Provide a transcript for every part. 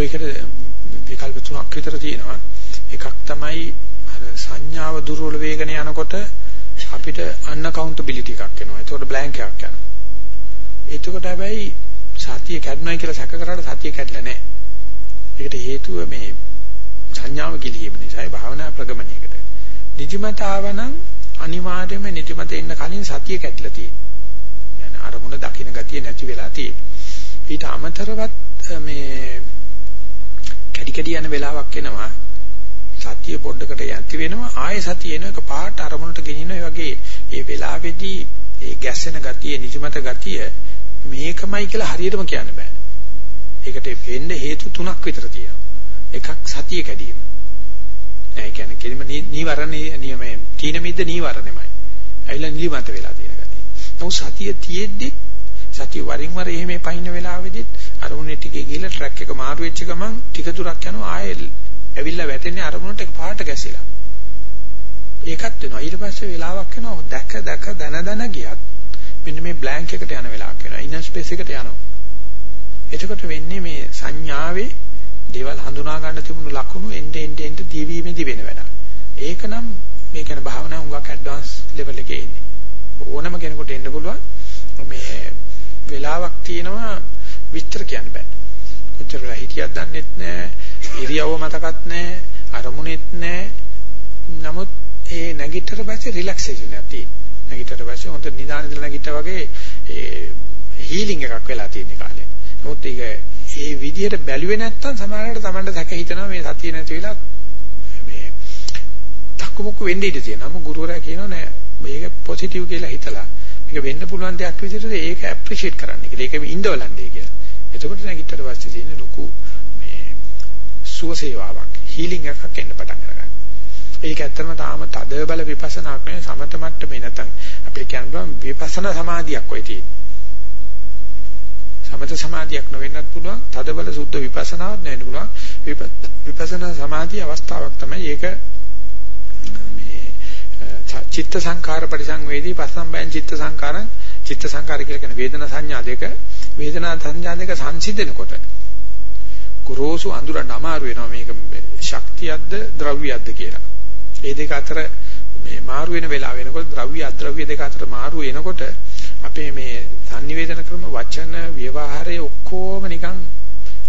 ඒකට විකල්ප තුනක් විතර තියෙනවා. එකක් තමයි අර සංඥාව දුර්වල වේගන යනකොට අපිට අන්අකවුන්ටබිලිටි එකක් එනවා. ඒකට බ්ලැන්ක් එකක් යනවා. එතකොට හැබැයි සතිය කැඩුණයි කියලා සැක කරාට සතිය කැඩලා නැහැ. ඒකට හේතුව මේ සංඥාව කිලියම නිසායි භාවනා ප්‍රගමණයකට. නිදිමත ආවනම් අනිවාර්යයෙන්ම නිදිමත එන්න කලින් සතිය කැඩිලා තියෙනවා. يعني අරමුණ දකින්න ගතිය නැති වෙලා තියෙනවා. ඊට අමතරවත් මේ කැඩි කැඩි යන වෙලාවක් එනවා. සතිය පොඩ්ඩකට යන්ති වෙනවා ආයෙ සතිය එන එක පාට අරමුණට ගෙනින ඒ වගේ ඒ වෙලාවේදී ඒ ගැස්සෙන ගතිය නිදිමත ගතිය මේකමයි කියලා හරියටම කියන්න බෑ. ඒකට වෙන්න හේතු තුනක් විතර තියෙනවා. එකක් සතිය කැඩීම. ඒ කියන්නේ කෙලිම නීවරණ නියමයි. තීන මිද්ද නීවරණෙමයි. ඇවිල්ලා නිදිමත වෙලා තියෙන ගතිය. නමුත් සතිය තියෙද්දි සතිය වරින් වර එහෙම පයින්න වෙලාවෙදිත් අරමුණේ ටිකේ ගිහලා ට්‍රැක් එක මාරු වෙච්ච ගමන් ටික දුරක් යනවා ආයෙ ඇවිල්ලා වැටෙන්නේ අරමුණට එක පාට ගැසිලා. ඒකත් වෙනවා. ඊට පස්සේ වෙලාවක් එනවා දැක දැක දන දන ගියත් මෙන්න මේ බ්ලැන්ක් එකට යන වෙලාවක් එනවා. ඉනර් ස්පේස් එකට යනවා. එතකොට වෙන්නේ මේ සංඥාවේ දේවල් හඳුනා ගන්න තිබුණු ලකුණු එnde end end දිවීමේදී වෙන වැඩ. ඒක නම් මේ කියන භාවනා හුඟක් ඇඩ්වාන්ස් ලෙවල් එකේ ඉන්නේ. ඕනම කෙනෙකුට එන්න පුළුවන්. මේ වෙලාවක් තියෙනවා විස්තර කියන්න බෑ. කොච්චර වෙලා හිටියක් දන්නෙත් නෑ. ඉරියව්ව මතකත් නෑ. අරමුණෙත් නෑ. නමුත් ඒ නැගිටතර පස්සේ රිලැක්සේෂන් එකක් තියෙනවා. නැගිටතර පස්සේ හොඳ නිදාන ඉඳලා නැගිට්ටා වගේ ඒ හීලින් එකක් වෙලා තියෙන කාලේ. නමුත් ඒක ඒ විදිහට බැලුවේ නැත්තම් සමහරවිට Tamanට සැක හිතනවා මේ සතිය නැති වෙලා මේ තක්කමුක්ක වෙන්න ඉඩ තියෙනවා. නමුත් ගුරුවරයා කියනවා නෑ මේක පොසිටිව් කියලා හිතලා මේක වෙන්න පුළුවන් දෙයක් විදිහට ඒක ඇප්‍රීෂিয়েට් කරන්න කියලා. ඒක ඉන්ඩෝලන්ඩේ කියලා. එතකොට නැගිටතර පස්සේ තියෙන ලොකු මේ සුවසේවාවක් හීලින් එකක් එන්න පටන් ගන්නවා. ඒක ඇත්තටම තාම තද බල විපස්සනාක් නෙවෙයි සමත මට්ටමේ නැත්තම් අපිට කියන්න පුළුවන් විපස්සනා සමාධියක් ඔය තියෙන්නේ. සමත සමාධියක් නොවෙන්නත් පුළුවන් තද බල සුද්ධ විපස්සනාවක් නෙවෙන්න පුළුවන් විපස්සනා සමාධි අවස්ථාවක් තමයි ඒක මේ චිත්ත සංඛාර පරිසංවේදී පස්සම්බයන් චිත්ත සංඛාරං චිත්ත සංඛාර කියලා කියන වේදනා සංඥා දෙක වේදනා සංඥා දෙක සංසිඳනකොට ගුරුසු අඳුරන්න අමාරු වෙනවා මේක ශක්තියක්ද ද්‍රව්‍යයක්ද කියලා. ඒ දෙක අතර මේ මාරු වෙන වෙලාව වෙනකොට ද්‍රව්‍ය අද්‍රව්‍ය දෙක අතර මාරු වෙනකොට අපේ මේ sannivedana ක්‍රම වචන ව්‍යවහාරයේ ඔක්කොම නිකන්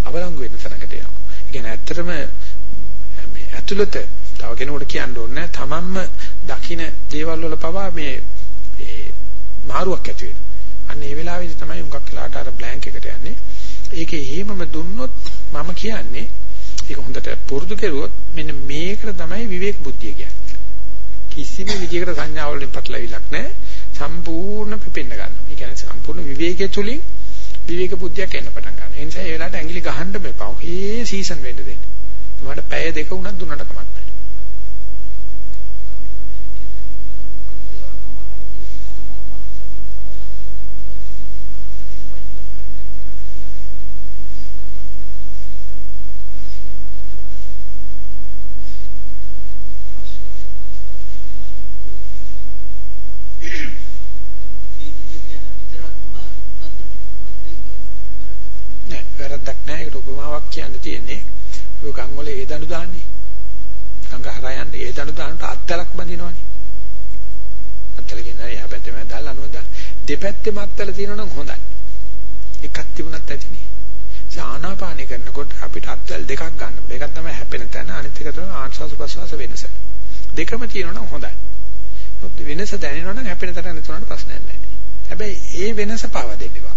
අවලංගු වෙන තැනකට එනවා. ඒ කියන්නේ ඇත්තටම මේ ඇතුළත තව කෙනෙකුට කියන්න ඕනේ තමන්ම දකින්න දේවල් වල පවා මේ මේ මාරුවක් ඇති වෙනවා. අන්න ඒ වෙලාවේදී තමයි උඟක් වෙලාට අර බ්ලැන්ක් එකට යන්නේ. ඒකේ එහෙමම දුන්නොත් මම කියන්නේ ඒක හොඳට පුරුදු කෙරුවොත් මෙන්න මේකට තමයි විවේක බුද්ධිය කියන්නේ. කිසිම විදියකට සංඥා වලින් පැටලවිලක් නැහැ. සම්පූර්ණ පිපෙන්න ගන්නවා. ඒ කියන්නේ සම්පූර්ණ විවේකයේ තුලින් විවේක බුද්ධියක් එන්න පටන් ගන්නවා. ඒ නිසා ඒ වෙලාවට ඇඟිලි ගහන්න මෙපා. ඔහේ සීසන් වෙන්න දෙන්න. මට පැය දෙක වුණත් දුන්නට කමක් නැහැ. වැරද්දක් නැහැ. ඒකට උපමාවක් කියන්න තියෙන්නේ. ඔය ගම් වල ඒ දඬු දාන්නේ. ගංග හරහා යන්න ඒ දඬු දාන්නට අත්තලක් බඳිනවනේ. අත්තල කියන්නේ එහා පැත්තේ මම දාලා අනුව දාන. දෙපැත්තෙම අත්තල තියෙනවනම් හොඳයි. එකක් තිබුණත් ඇතිනේ. ආනාපානය කරනකොට අපිට අත්තල් දෙකක් ගන්න ඕනේ. එකක් තමයි හැපෙන තැන අනිත් එක තමයි ආශ්වාස ප්‍රශ්වාස වෙනස. දෙකම තියෙනවනම් හොඳයි. වෙනස දැනෙනවනම් හැපෙන තැන නැතුනට ප්‍රශ්නයක් නැහැ. හැබැයි ඒ වෙනස පාවා දෙන්න එපා.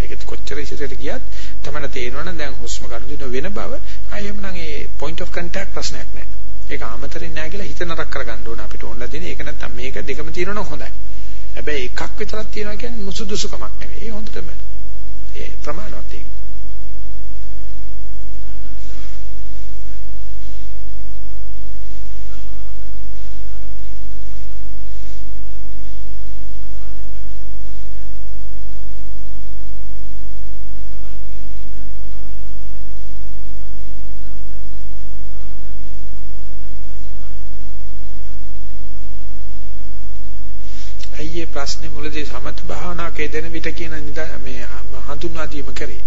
ඒක කොච්චර ඉස්සරහට ගියත් තමයි තේරෙනවනම් දැන් හුස්ම ගන්න දින වෙන බව ආයෙම නම් ඒ point of contact ප්‍රශ්නයක් නැහැ. ඒක ආමතරින් නැහැ කියලා හිත නරක කරගන්න ඕන අපිට ඕනලා දෙන ඒක නැත්තම් මේක දෙකම තියෙනවනම් හොඳයි. හැබැයි එකක් විතරක් තියෙනවා කියන්නේ නුසුදුසුකමක් නෙවෙයි. ඒ හොඳටම ඒ ප්‍රමාණවත් ඒක. අයියේ ප්‍රශ්නේ මුලදී සමත භාවනාවක යෙදෙන විට කියන මේ හඳුන්වා දීම කරේ.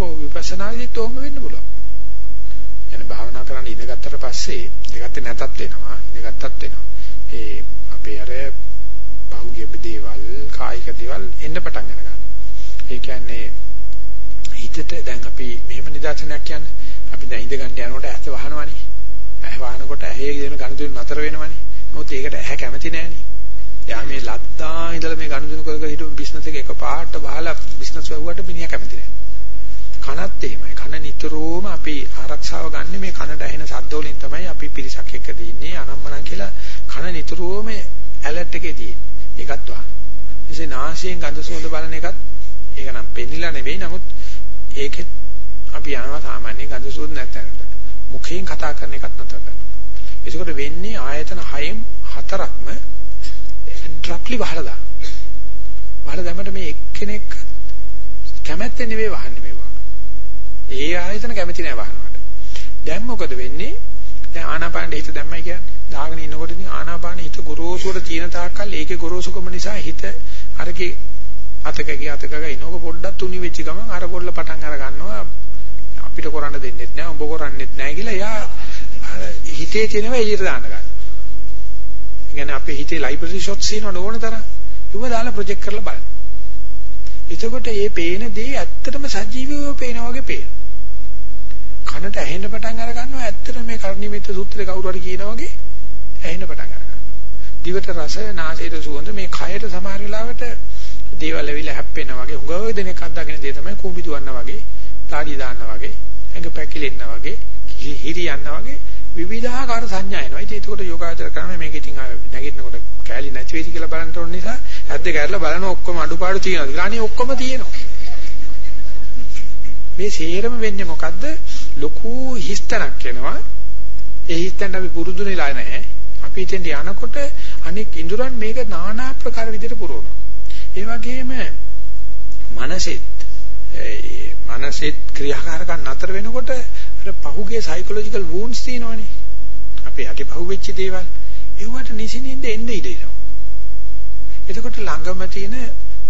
ඒකෝ විපස්සනාදීත් ඔහොම වෙන්න පුළුවන්. يعني භාවනා කරන්න ඉඳගත්තට පස්සේ ඉඳගත්තේ නැතත් වෙනවා. ඉඳගත්තත් වෙනවා. ඒ අපේ අර පහුගිය දේවල්, කායික දේවල් එන්න පටන් ගන්නවා. ඒ කියන්නේ හිතට දැන් අපි මෙහෙම නිදර්ශනයක් කියන්නේ අපි දැන් ඉඳ ගන්න යනකොට ඇස් වහනවනේ. ඇහ වහනකොට ඇහි දෙන ගණතුන් නතර වෙනවනේ. මොකද ඒකට ඇහ කැමති නෑනේ. එයා මේ ලද්දා ඉඳලා මේ ගණතුන් කර කර හිටපු බිස්නස් එක එකපාරට බහලා බිස්නස් වැහුවට මිනිහා කැමති නෑ. කනත් එහෙමයි. කන නිතරම අපි ආරක්ෂාව ගන්න මේ කනට ඇහෙන ශබ්ද වලින් තමයි අපි පිරිසක් එක්ක දින්නේ අනම්මනම් කියලා කන නිතරම ඇලර්ට් එකේ තියෙන්නේ. ඒකත් වහන. ඉතින් නාසයෙන් ගඳ සුවඳ බලන එකත් ඒක නම් පෙන්නිලා නෙවෙයි නමුත් ඒකෙත් අපි යනවා සාමාන්‍ය ගඳ සුවඳ නැත්නම්ට. මුඛයෙන් කතා කරන එකත් නතර කරනවා. ඒකෝට වෙන්නේ ආයතන හයෙන් හතරක්ම ඩ්‍රප්ලි වහලා දාන. වහලා දැම්මට මේ එක්කෙනෙක් කැමැත්තෙන් නෙවෙයි වහන්නේ මේවා. ඒ ආයතන කැමති නෑ වහනවට. දැන් මොකද වෙන්නේ? දැන් ආනාපානෙ හිත දැම්මයි කියන්නේ. දාගෙන ඉන්නකොට ඉතින් ආනාපානෙ හිත ගොරෝසුවට තියෙන තාක්කල් ඒකේ ගොරෝසුකම නිසා හිත අරකේ අතක ගිය අතක ගිය ඉනෝක පොඩ්ඩක් තුනි වෙච්ච ගමන් අර පොල්ල පටන් අර ගන්නවා අපිට කරන්න දෙන්නෙත් නෑ උඹ කරන්නෙත් නෑ කියලා එයා හිතේ තියෙනවා එළියට දාන්න ගන්න. ඒ කියන්නේ අපේ හිතේ ලයිබ්‍රරි ෂොට්ස් තියෙනවනේ ඕන තරම්. ඒව දාලා ප්‍රොජෙක්ට් කරලා බලන්න. එතකොට මේ පේන දේ ඇත්තටම සජීවීව පේනා වගේ පේනවා. කනට ඇහෙන්න පටන් අර ගන්නවා ඇත්තටම මේ කර්ණිමිත සූත්‍රේ කවුරු හරි කියනා වගේ ඇහෙන්න පටන් අර ගන්නවා. දිවට රස, නාසයට සුවඳ මේ කයට සමහර වෙලාවට දේවල් ඇවිල්ලා හැප්පෙනා වගේ හුඟව දෙනෙක් අත්දකින දේ තමයි කුඹි දුවන්නා වගේ, තාඩි දාන්නා වගේ, ඇඟ පැකිලෙන්නා වගේ, හිරි යන්නා වගේ විවිධාකාර සංඥා එනවා. ඉතින් ඒකට යෝගාචර කරන මේක ඉතින් නැගිටිනකොට කැලි නැති වෙයිද කියලා බලන්න ඕන නිසා ඇද්ද කැරලා බලන ඔක්කොම අඩුපාඩු තියෙනවා. කියලා අනේ ඔක්කොම තියෙනවා. මේ සේරම වෙන්නේ මොකද්ද? ලොකු හිස්තනක් එනවා. ඒ හිස්තෙන් අපි පුරුදු වෙලා නැහැ. අපි ඉතින් යනකොට අනෙක් ඉඳුරන් මේක নানা ආකාර විදිහට පුරවනවා. ඒ වගේම මනසෙත් මනසෙත් ක්‍රියාකාරකම් නතර වෙනකොට අර පහුගේ සයිකොලොජිකල් වුන්ඩ්ස් තියෙනවනේ. අපේ යටි පහුවෙච්ච දේවල්. ඒවට නිසින්ින්ද එන්න ඉඩ එනවා. එතකොට ළඟම තියෙන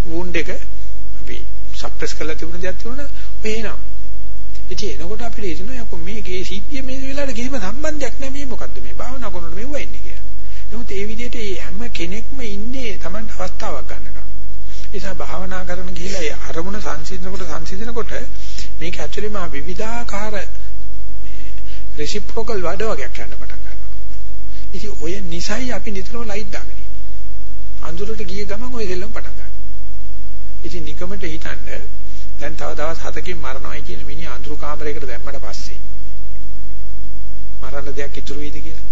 වුන්ඩ් එක අපි සප්‍රෙස් කරලා තිබුණ දෙයක් තිබුණා ඔය එනවා. ඉතින් එනකොට අපිට හිතෙනවා යකෝ මේ ගේ සිද්ධිය මේ වෙලාවට කිසිම සම්බන්ධයක් නැහැ මේ මොකද්ද මේ භාවනා කරනකොට මෙව්ව එන්නේ කියලා. නමුත් ඒ විදිහට හැම කෙනෙක්ම ඉන්නේ Tamanට අවස්ථාවක් ගන්නකම්. ඒ නිසා භාවනා කරන ගිහිලා ඒ අරමුණ සංසිඳනකොට සංසිඳනකොට මේක ඇක්චුලි මා විවිධාකාර රෙසිප්‍රොකල් වැඩ වගේක් යන්න පටන් ගන්නවා. ඉතින් ඔය නිසයි අපි නිතරම ලයිට් දාගෙන ඉන්නේ. අඳුරට ගිය ගමන් ඔය දෙල්ලම පටන් ගන්නවා. ඉතින් නිකමට හිතන්න දැන් තව දවස් 7කින් මරණවයි කියන මිනිහ අඳුරු කාමරයකට දැම්මට පස්සේ මරන්න දෙයක් ඉතුරු වෙයිද කියලා?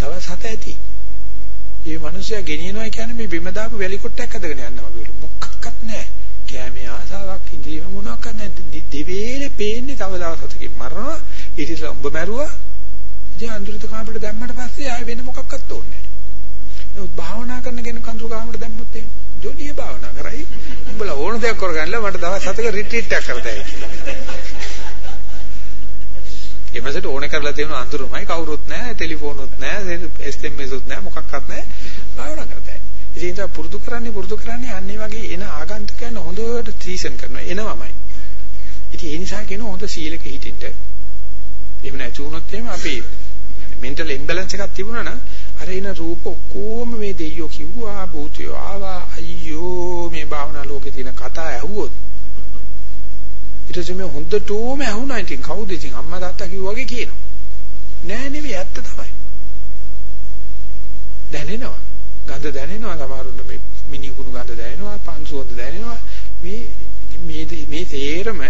දවස් 7 ඇති. මේ මිනිස්සයා ගෙනියනවා කියන්නේ මේ බිම දාපු වැලි කොටයක් අදගෙන යනවා වගේ මොකක්වත් නැහැ. කෑමේ ආසාවක් ඉඳීම මොනවාක්වත් නැහැ. දෙවේලේ පේන්නේ තව දවස් 7කින් මරනවා. ඊට ඉස්සෙල්ලා උඹ මැරුවා. ඉතින් අඳුරට කාමරට දැම්මට පස්සේ ආයෙ වෙන මොකක්වත් ඕනේ නැහැ. නමුත් භාවනා කරන කෙනෙක් අඳුර කාමරට දැම්මොත් එහෙම ජොලිය භාවනා කරයි. උඹලා ඕන දෙයක් කරගන්නලා මට දවස් 7ක රිට්‍රීට් එකක් කරතයි කියලා. එමසට ඕනේ කරලා තියෙන අඳුරමයි කවුරුත් නැහැ, ටෙලිෆෝනුත් නැහැ, SMS උත් නැහැ, මොකක්වත් නැහැ. භාවනා කරතයි. ඉතින් ඒක පුරුදු කරන්නේ පුරුදු කරන්නේ අන්නේ වගේ එන ආගන්තුකයන් හොඳට ත්‍රිසන් කරනවා. එනවමයි. ඉතින් ඒ නිසා කියන හොඳ සීලක හිටින්න. එහෙම නැති වුණොත් එහෙම අපි මෙන්ටල් ඉම්බැලන්ස් එකක් තිබුණා නම් අර එන රූප ඔක්කොම මේ දෙයියෝ කිව්වා භූතයෝ ආවා අයියෝ මේ භාවනා ලෝකේ තියෙන කතා ඇහුවොත් ඊට පස්සේ මේ හොඳටම ඇහුණා ඉතින් කවුද ඉතින් අම්මා තාත්තා කිව්වා වගේ කියනවා. නෑ නෙවෙයි ඇත්ත තමයි. දැනෙනවා. ගඳ දැනෙනවා. සමහරුන්ට මේ මිනිකුණු ගඳ දැනෙනවා පන්සුවඳ දැනෙනවා. මේ මේ මේ තේරම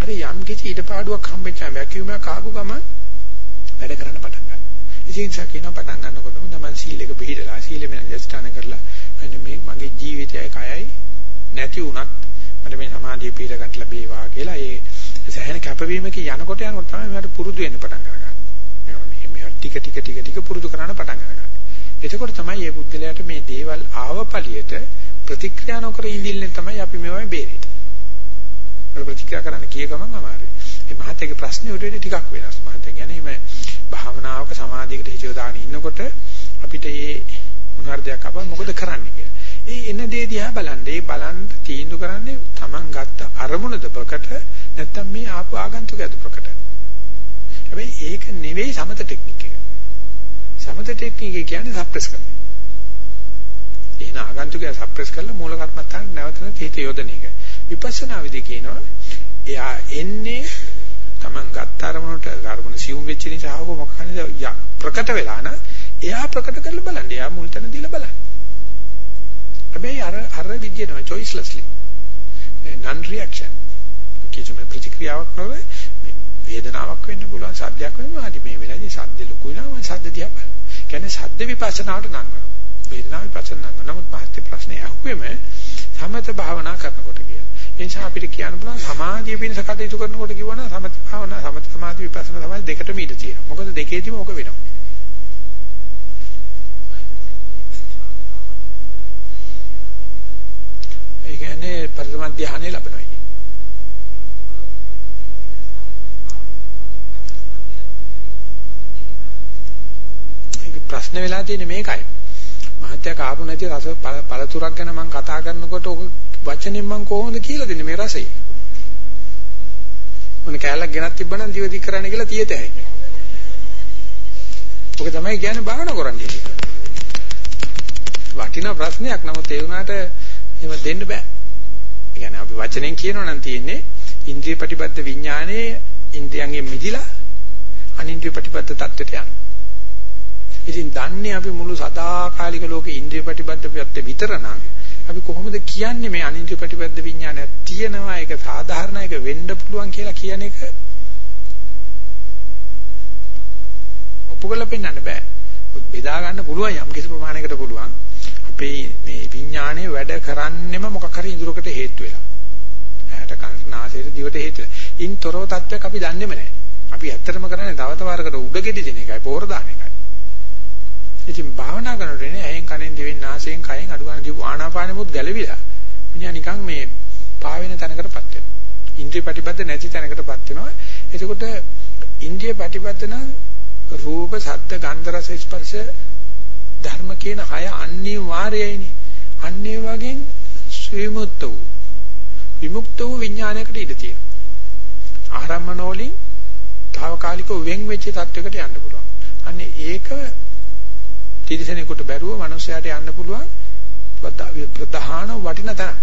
අර යම් කිසි ඊටපාඩුවක් හම්බෙච්චා වැකියුමක් ආපු ගමන් වැඩ කරන්න පටන් ගන්නවා. ඉතින් සකින පටන් ගන්නකොටම තමයි සීලෙක පිළිදලා සීලෙ මෙන්න ස්ථාන කරලා මෙන්න මේ මගේ ජීවිතයයි කයයි නැති වුණත් මට මේ සමාධිය පීර ගන්න ලැබේවා කියලා ඒ සෑහෙන කැපවීමක යනකොට යනකොට තමයි මට පුරුදු වෙන්න පටන් අරගන්නේ. මේ මේ ටික ටික ටික ටික පුරුදු කරන්න පටන් අරගන්නේ. එතකොට තමයි මේ බුද්ධලයට මේ දේවල් ආවපලියට ප්‍රතික්‍රියා නොකර ඉඳිල්ලෙන් තමයි අපි මේවායි බේරෙන්නේ. ප්‍රතික්‍රියා කරන්න ගිය ගමන් අමාරුයි. මේ මහත්යේ ප්‍රශ්නේ උඩට ටිකක් වෙනස්. මහත්ය කියන්නේ මේ භාවනාවක සමාධියකට හිතියෝ දාගෙන ඉන්නකොට අපිට මේ මොන හරි දෙයක් අපව මොකද කරන්නේ කියලා. ඒ එන දේ දිහා බලන්න. ඒ බලන්න තීන්දුව කරන්නේ Taman ගත්ත අරමුණද ප්‍රකට නැත්නම් මේ ආපු ආගන්තුකයද ප්‍රකට. හැබැයි ඒක නෙවෙයි සමත ටෙක්නික් එක. සමත ටෙක්නික් කියන්නේ සප්‍රෙස් කරන. එහෙනම් ආගන්තුකය සප්‍රෙස් කරලා මූල කර්මස්ථාන නැවතන හිත යොදන එක. විපස්සනා විදි කියනවා එයා එන්නේ Taman ගත්ත අරමුණට අරමුණ සියුම් වෙච්ච නිසා හොක මොකක් හරි ප්‍රකට වෙලා නම් එයා ප්‍රකට කරලා බලන්න. එයා මුල් තැන දීලා බලන්න. හැබැයි අර අර විදියටම choicelessly non reaction කිසිම ප්‍රතික්‍රියාවක් නොවේ වේදනාවක් වෙන්න පුළුවන් සද්දයක් වෙන්න ආදි මේ වෙලාවේදී සද්ද ලොකුයි නම් සද්ද දිහා බලන්න. කියන්නේ සද්ද විපස්සනාවට නංවනවා. වේදනාව විපස්සනා නංවනවා. නමුත් පහත් ප්‍රශ්නේ අහුවෙම සමත භාවනා කරනකොට කියලා. ඒ නිසා අපිට කියන්න පුළුවන් සමාධිය පිණිස කටයුතු කරනකොට කිව්වනම් සමත භාවනා සමත සමාධි විපස්සනා සමාධි දෙකටම ඉඳ තියෙනවා. මොකද දෙකේදීම ඕක වෙනවා. ඒ කියන්නේ පරිසම ධානය ලැබෙනවා කියන්නේ. ඒක ප්‍රශ්න වෙලා තියෙන්නේ මේකයි. මහත්ය කාපු නැති රස පළතුරක් ගැන මම කතා කරනකොට ඔක වචනෙන් මම කොහොමද කියලා දෙන්නේ මේ රසය? මොන කැලක් ගෙනත් තිබ්බනම් දිව දික් කරන්න කියලා තියත හැකියි. ඔක තමයි කියන්නේ බාහන කරන්නේ කියලා. වටිනා ප්‍රශ්නයක් නමුත් ඒ වුණාට එහෙම දෙන්න බෑ. ඒ කියන්නේ අපි වචනෙන් කියනවා නම් තියෙන්නේ ඉන්ද්‍රිය ප්‍රතිපද විඥානයේ ඉන්ද්‍රියන්ගෙන් මිදිලා අනින්ද්‍රිය ප්‍රතිපද தත්ත්වයට යනවා. ඉතින් දන්නේ අපි මුළු සදාකාලික ලෝකේ ඉන්ද්‍රිය ප්‍රතිපද පැත්ත විතරනම් අපි කොහොමද කියන්නේ මේ අනින්ද්‍රිය ප්‍රතිපද විඥානය තියෙනවා ඒක සාධාරණ එක වෙන්න පුළුවන් කියලා කියන එක ඔප්පු කරලා පෙන්වන්න බෑ. බෙදා ගන්න පුළුවන් යම් කිසි ප්‍රමාණයකට පුළුවන්. අපේ මේ විඥානයේ වැඩ කරන්නෙම මොකක් හරි ඉඳුරකට හේතු වෙලා. ඇහැට කනට නාසයට දිවට හේතු වෙලා. ඉන්තරෝ තත්ත්වයක් අපි දන්නේම නැහැ. අපි ඇත්තටම කරන්නේ තව තවරකට උඩගෙඩි දෙන එකයි පෝර දාන එකයි. ඉතින් භාවනා කරනකොට නේ ඇහෙන් කනෙන් දිවෙන් නාසයෙන් කයෙන් අඩු ගන්න දීපු ආනාපානෙමුත් ගැලවිලා. මිනිහා නිකන් මේ පාවෙන තැනකටපත් වෙනවා. ඉන්ද්‍රිය ප්‍රතිබද්ධ නැති තැනකටපත් වෙනවා. එතකොට ඉන්ද්‍රිය ප්‍රතිබද්ධ නම් රූප, ශබ්ද, ගන්ධ, රස, ස්පර්ශ ධර්ම කියන හය අනිවාර්යයිනේ. අන්නේ වගේ විමුක්ත වූ විමුක්ත වූ විඥානයකට ඉඩ තියෙනවා. ආරම්මනෝලින් తాවකාලිකව වෙන් වෙච්ච තත්වයකට යන්න පුළුවන්. අන්නේ ඒක තිරිසනෙකුට බැරුව මනුස්සයාට යන්න පුළුවන් ප්‍රධාන වටින තැන.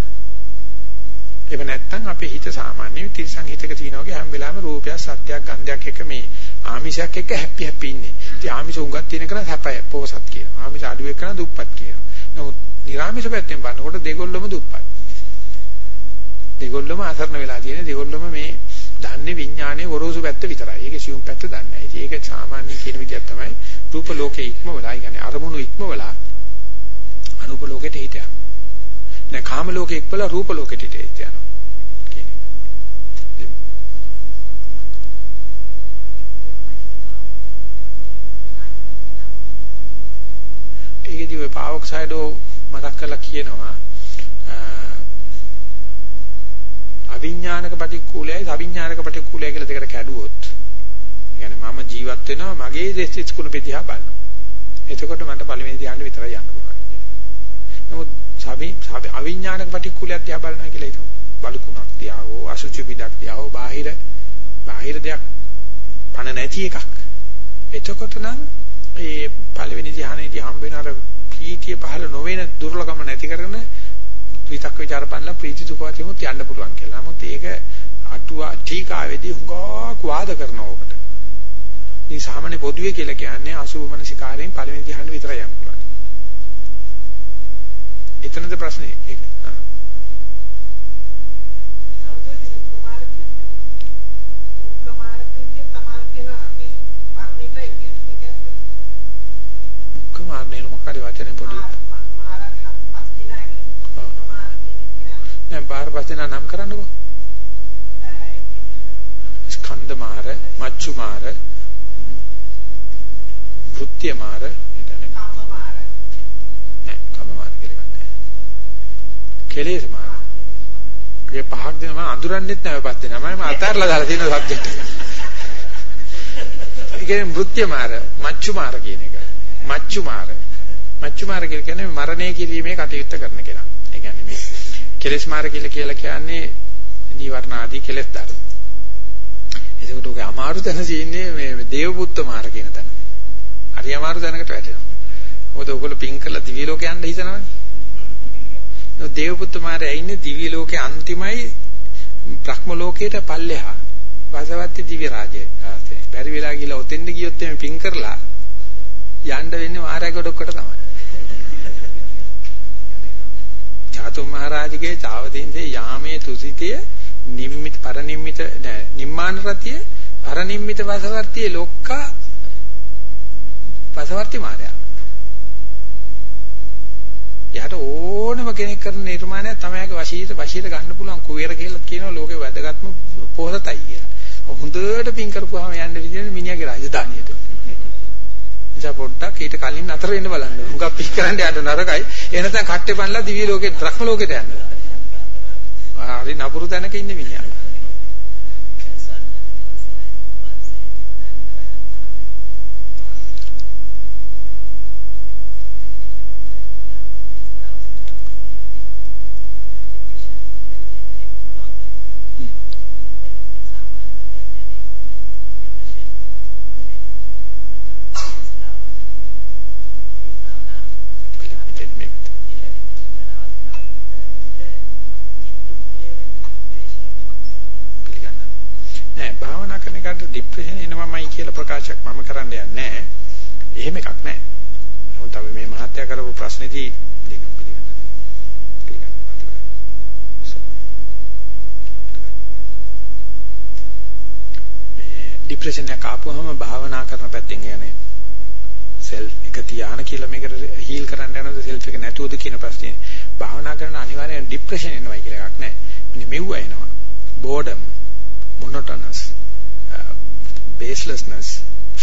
ඒක නැත්තම් අපේ හිත සාමාන්‍ය තිරිසන් හිතක තියෙනවා වගේ හැම වෙලාවෙම රූපයක්, සත්‍යයක්, ගන්ධයක් එක මේ ආමිෂයක් එක්ක හැපි හැපි ඉන්නේ. ඉතින් ආමිෂ උඟක් තියෙන කෙනා සැපය, පොසත් කියනවා. ආමිෂ අඩු එක්ක කෙනා දුප්පත් කියනවා. නමුත් නිර්ආමිෂ පැත්තෙන් බලනකොට දෙගොල්ලම දුප්පත්. දෙගොල්ලම අසරණ වෙලා තියෙන දෙගොල්ලම මේ දන්නේ විඥානයේ ගොරෝසු පැත්ත විතරයි. ඒකේ සියුම් පැත්ත දන්නේ නැහැ. ඒක සාමාන්‍ය කියන විදිහක් තමයි රූප ලෝකේ ඉක්මවලා, ඒ කියන්නේ අරමුණු ඉක්මවලා අරූප ලෝකෙට හිත යනවා. දැන් කාම ලෝකේ ඉක්මවලා රූප ලෝකෙට හිත ඒකදී ඔය පාවොක්සයිඩෝ මතක් කරලා කියනවා අවිඥානික ප්‍රතිකූලයයි අවිඥානික ප්‍රතිකූලයයි කියලා දෙකට කැඩුවොත් يعني මම ජීවත් වෙනවා මගේ දෙස්තිස් කුණ පෙදිහා බලනවා. එතකොට මට පළවෙනි ධ්‍යානෙ විතරයි යන්න පුළුවන් කියන්නේ. නමුත් සවි අවිඥානික ප්‍රතිකූලයක් දිහා බලනවා කියලා හිතමු. බලුකුණක් දිහා හෝ අසුචි පිටක් දිහා හෝ බාහිර බාහිර දෙයක් පණ නැති එකක්. එතකොට නම් ඒ පළවෙනි ධ්‍යානෙදී හම්බ වෙන අර ප්‍රීතිය පහළ නොවන දුර්ලභම නැති කරගෙන විතක් ਵਿਚාර බලලා ප්‍රීති සුඛවතියමුත් යන්න පුළුවන් කියලා. නමුත් ඒක අටුවා ටීකාවේදී හුඟක් වාද කරනවා ඔකට. මේ සාමාන්‍ය පොදුවේ කියලා කියන්නේ අසුභ මනසිකාරයෙන් පළවෙනි ධ්‍යානෙ විතරයි යන්න පුළුවන්. එතනද ප්‍රශ්නේ ඒක. මාර්ණේන මොකක්ද වචනේ පොඩි දැන් පාර පස්සේ නම් කරන්නකෝ ස්කන්ධ මාර මච්චු මාර වෘත්‍ය මාර එතන කම්ම මාර නෑ කම්ම මාර කියලා ගන්නෑ කෙලෙස් මාර ඒ පහක් දෙන මම අඳුරන්නෙත් නෑ ඔය පස් දෙනා මම අතාරලා දාලා තියෙන සබ්ජෙක්ට් එක ඒ කියන්නේ වෘත්‍ය මාර මච්චු මාර කියන එක. මච්චු මාර මච්චු මාර්ග කියලා කියන්නේ මරණය කිරීමේ කටයුත්ත කරන කෙනා. ඒ කියන්නේ මේ කෙලෙස් මාර්ග කියලා කියන්නේ නීවරණ ආදී කෙලෙස් ධර්ම. ඒකට උගේ අමාරු තැන තියෙන්නේ මේ දේවපුත්ත මාර්ග කියන තැන. හරි අමාරු තැනකට වැටෙනවා. මොකද ඔයගොල්ලෝ පින් කරලා දිවි ලෝකේ යන්න හිතනවනේ. නෝ දේවපුත්ත මාර්ගය ඉන්නේ දිවි ලෝකේ අන්තිමයි බ්‍රහ්ම ලෝකයට පල්ලෙහා. වාසවත්ති දිව්‍ය රාජ්‍යය. බැරි වෙලා ගිහලා ඔතෙන්ද ගියොත් එමේ පින් කරලා යන්න වෙන්නේ මහරජා ගොඩක්කට තමයි. චාතු මහරජගේ චාවදින්සේ යාමේ තුසිතය නිම්මිත පරිනිම්මිත නිම්මාන රතිය පරිනිම්මිත වසවර්තියේ ලොක්කා වසවර්ති මාර්යා. යාට ඕනම කෙනෙක් කරන නිර්මාණයක් තමයිගේ වශීත වශීත ගන්න පුළුවන් කුවේර කියලා කියනවා ලෝකේ වැදගත්ම පොහසතයි කියලා. හොඳට පින් කරපුවාම යන්න විදිහට මිනිහාගේ රාජධානියට. නිසා පොඩ්ඩක් ඊට කලින් නතර වෙන්න බලන්න. හුඟක් පික් කරන්න යන්න නරකයි. ඒ නැත්නම් කට්ටේ පන්ලා දිවි ලෝකේ බ්‍රහ්ම ලෝකෙට යන්න. හරි නපුරු තැනක ඉන්න මිනිහා. ડિප්‍රෙෂන් එනවමයි කියලා ප්‍රකාශයක් මම කරන්න යන්නේ නැහැ. එහෙම එකක් නැහැ. නමුත් අපි මේ මහත්ය කරපු ප්‍රශ්නේදී දෙක පිළිගන්න. පිළිගන්න මතක. මේ ડિප්‍රෙෂන් එක ආපුවම භාවනා කරන පැත්තෙන් යන්නේ. self එක තියාන කියලා මේකට හීල් කරන්න යනවද self එක නැතුවද කියන ප්‍රශ්නේ. භාවනා කරන අනිවාර්යෙන් ડિප්‍රෙෂන් එනවයි කියලා එකක් නැහැ. මෙන්න මෙව්ව එනවා. boredom monotonous baselessness,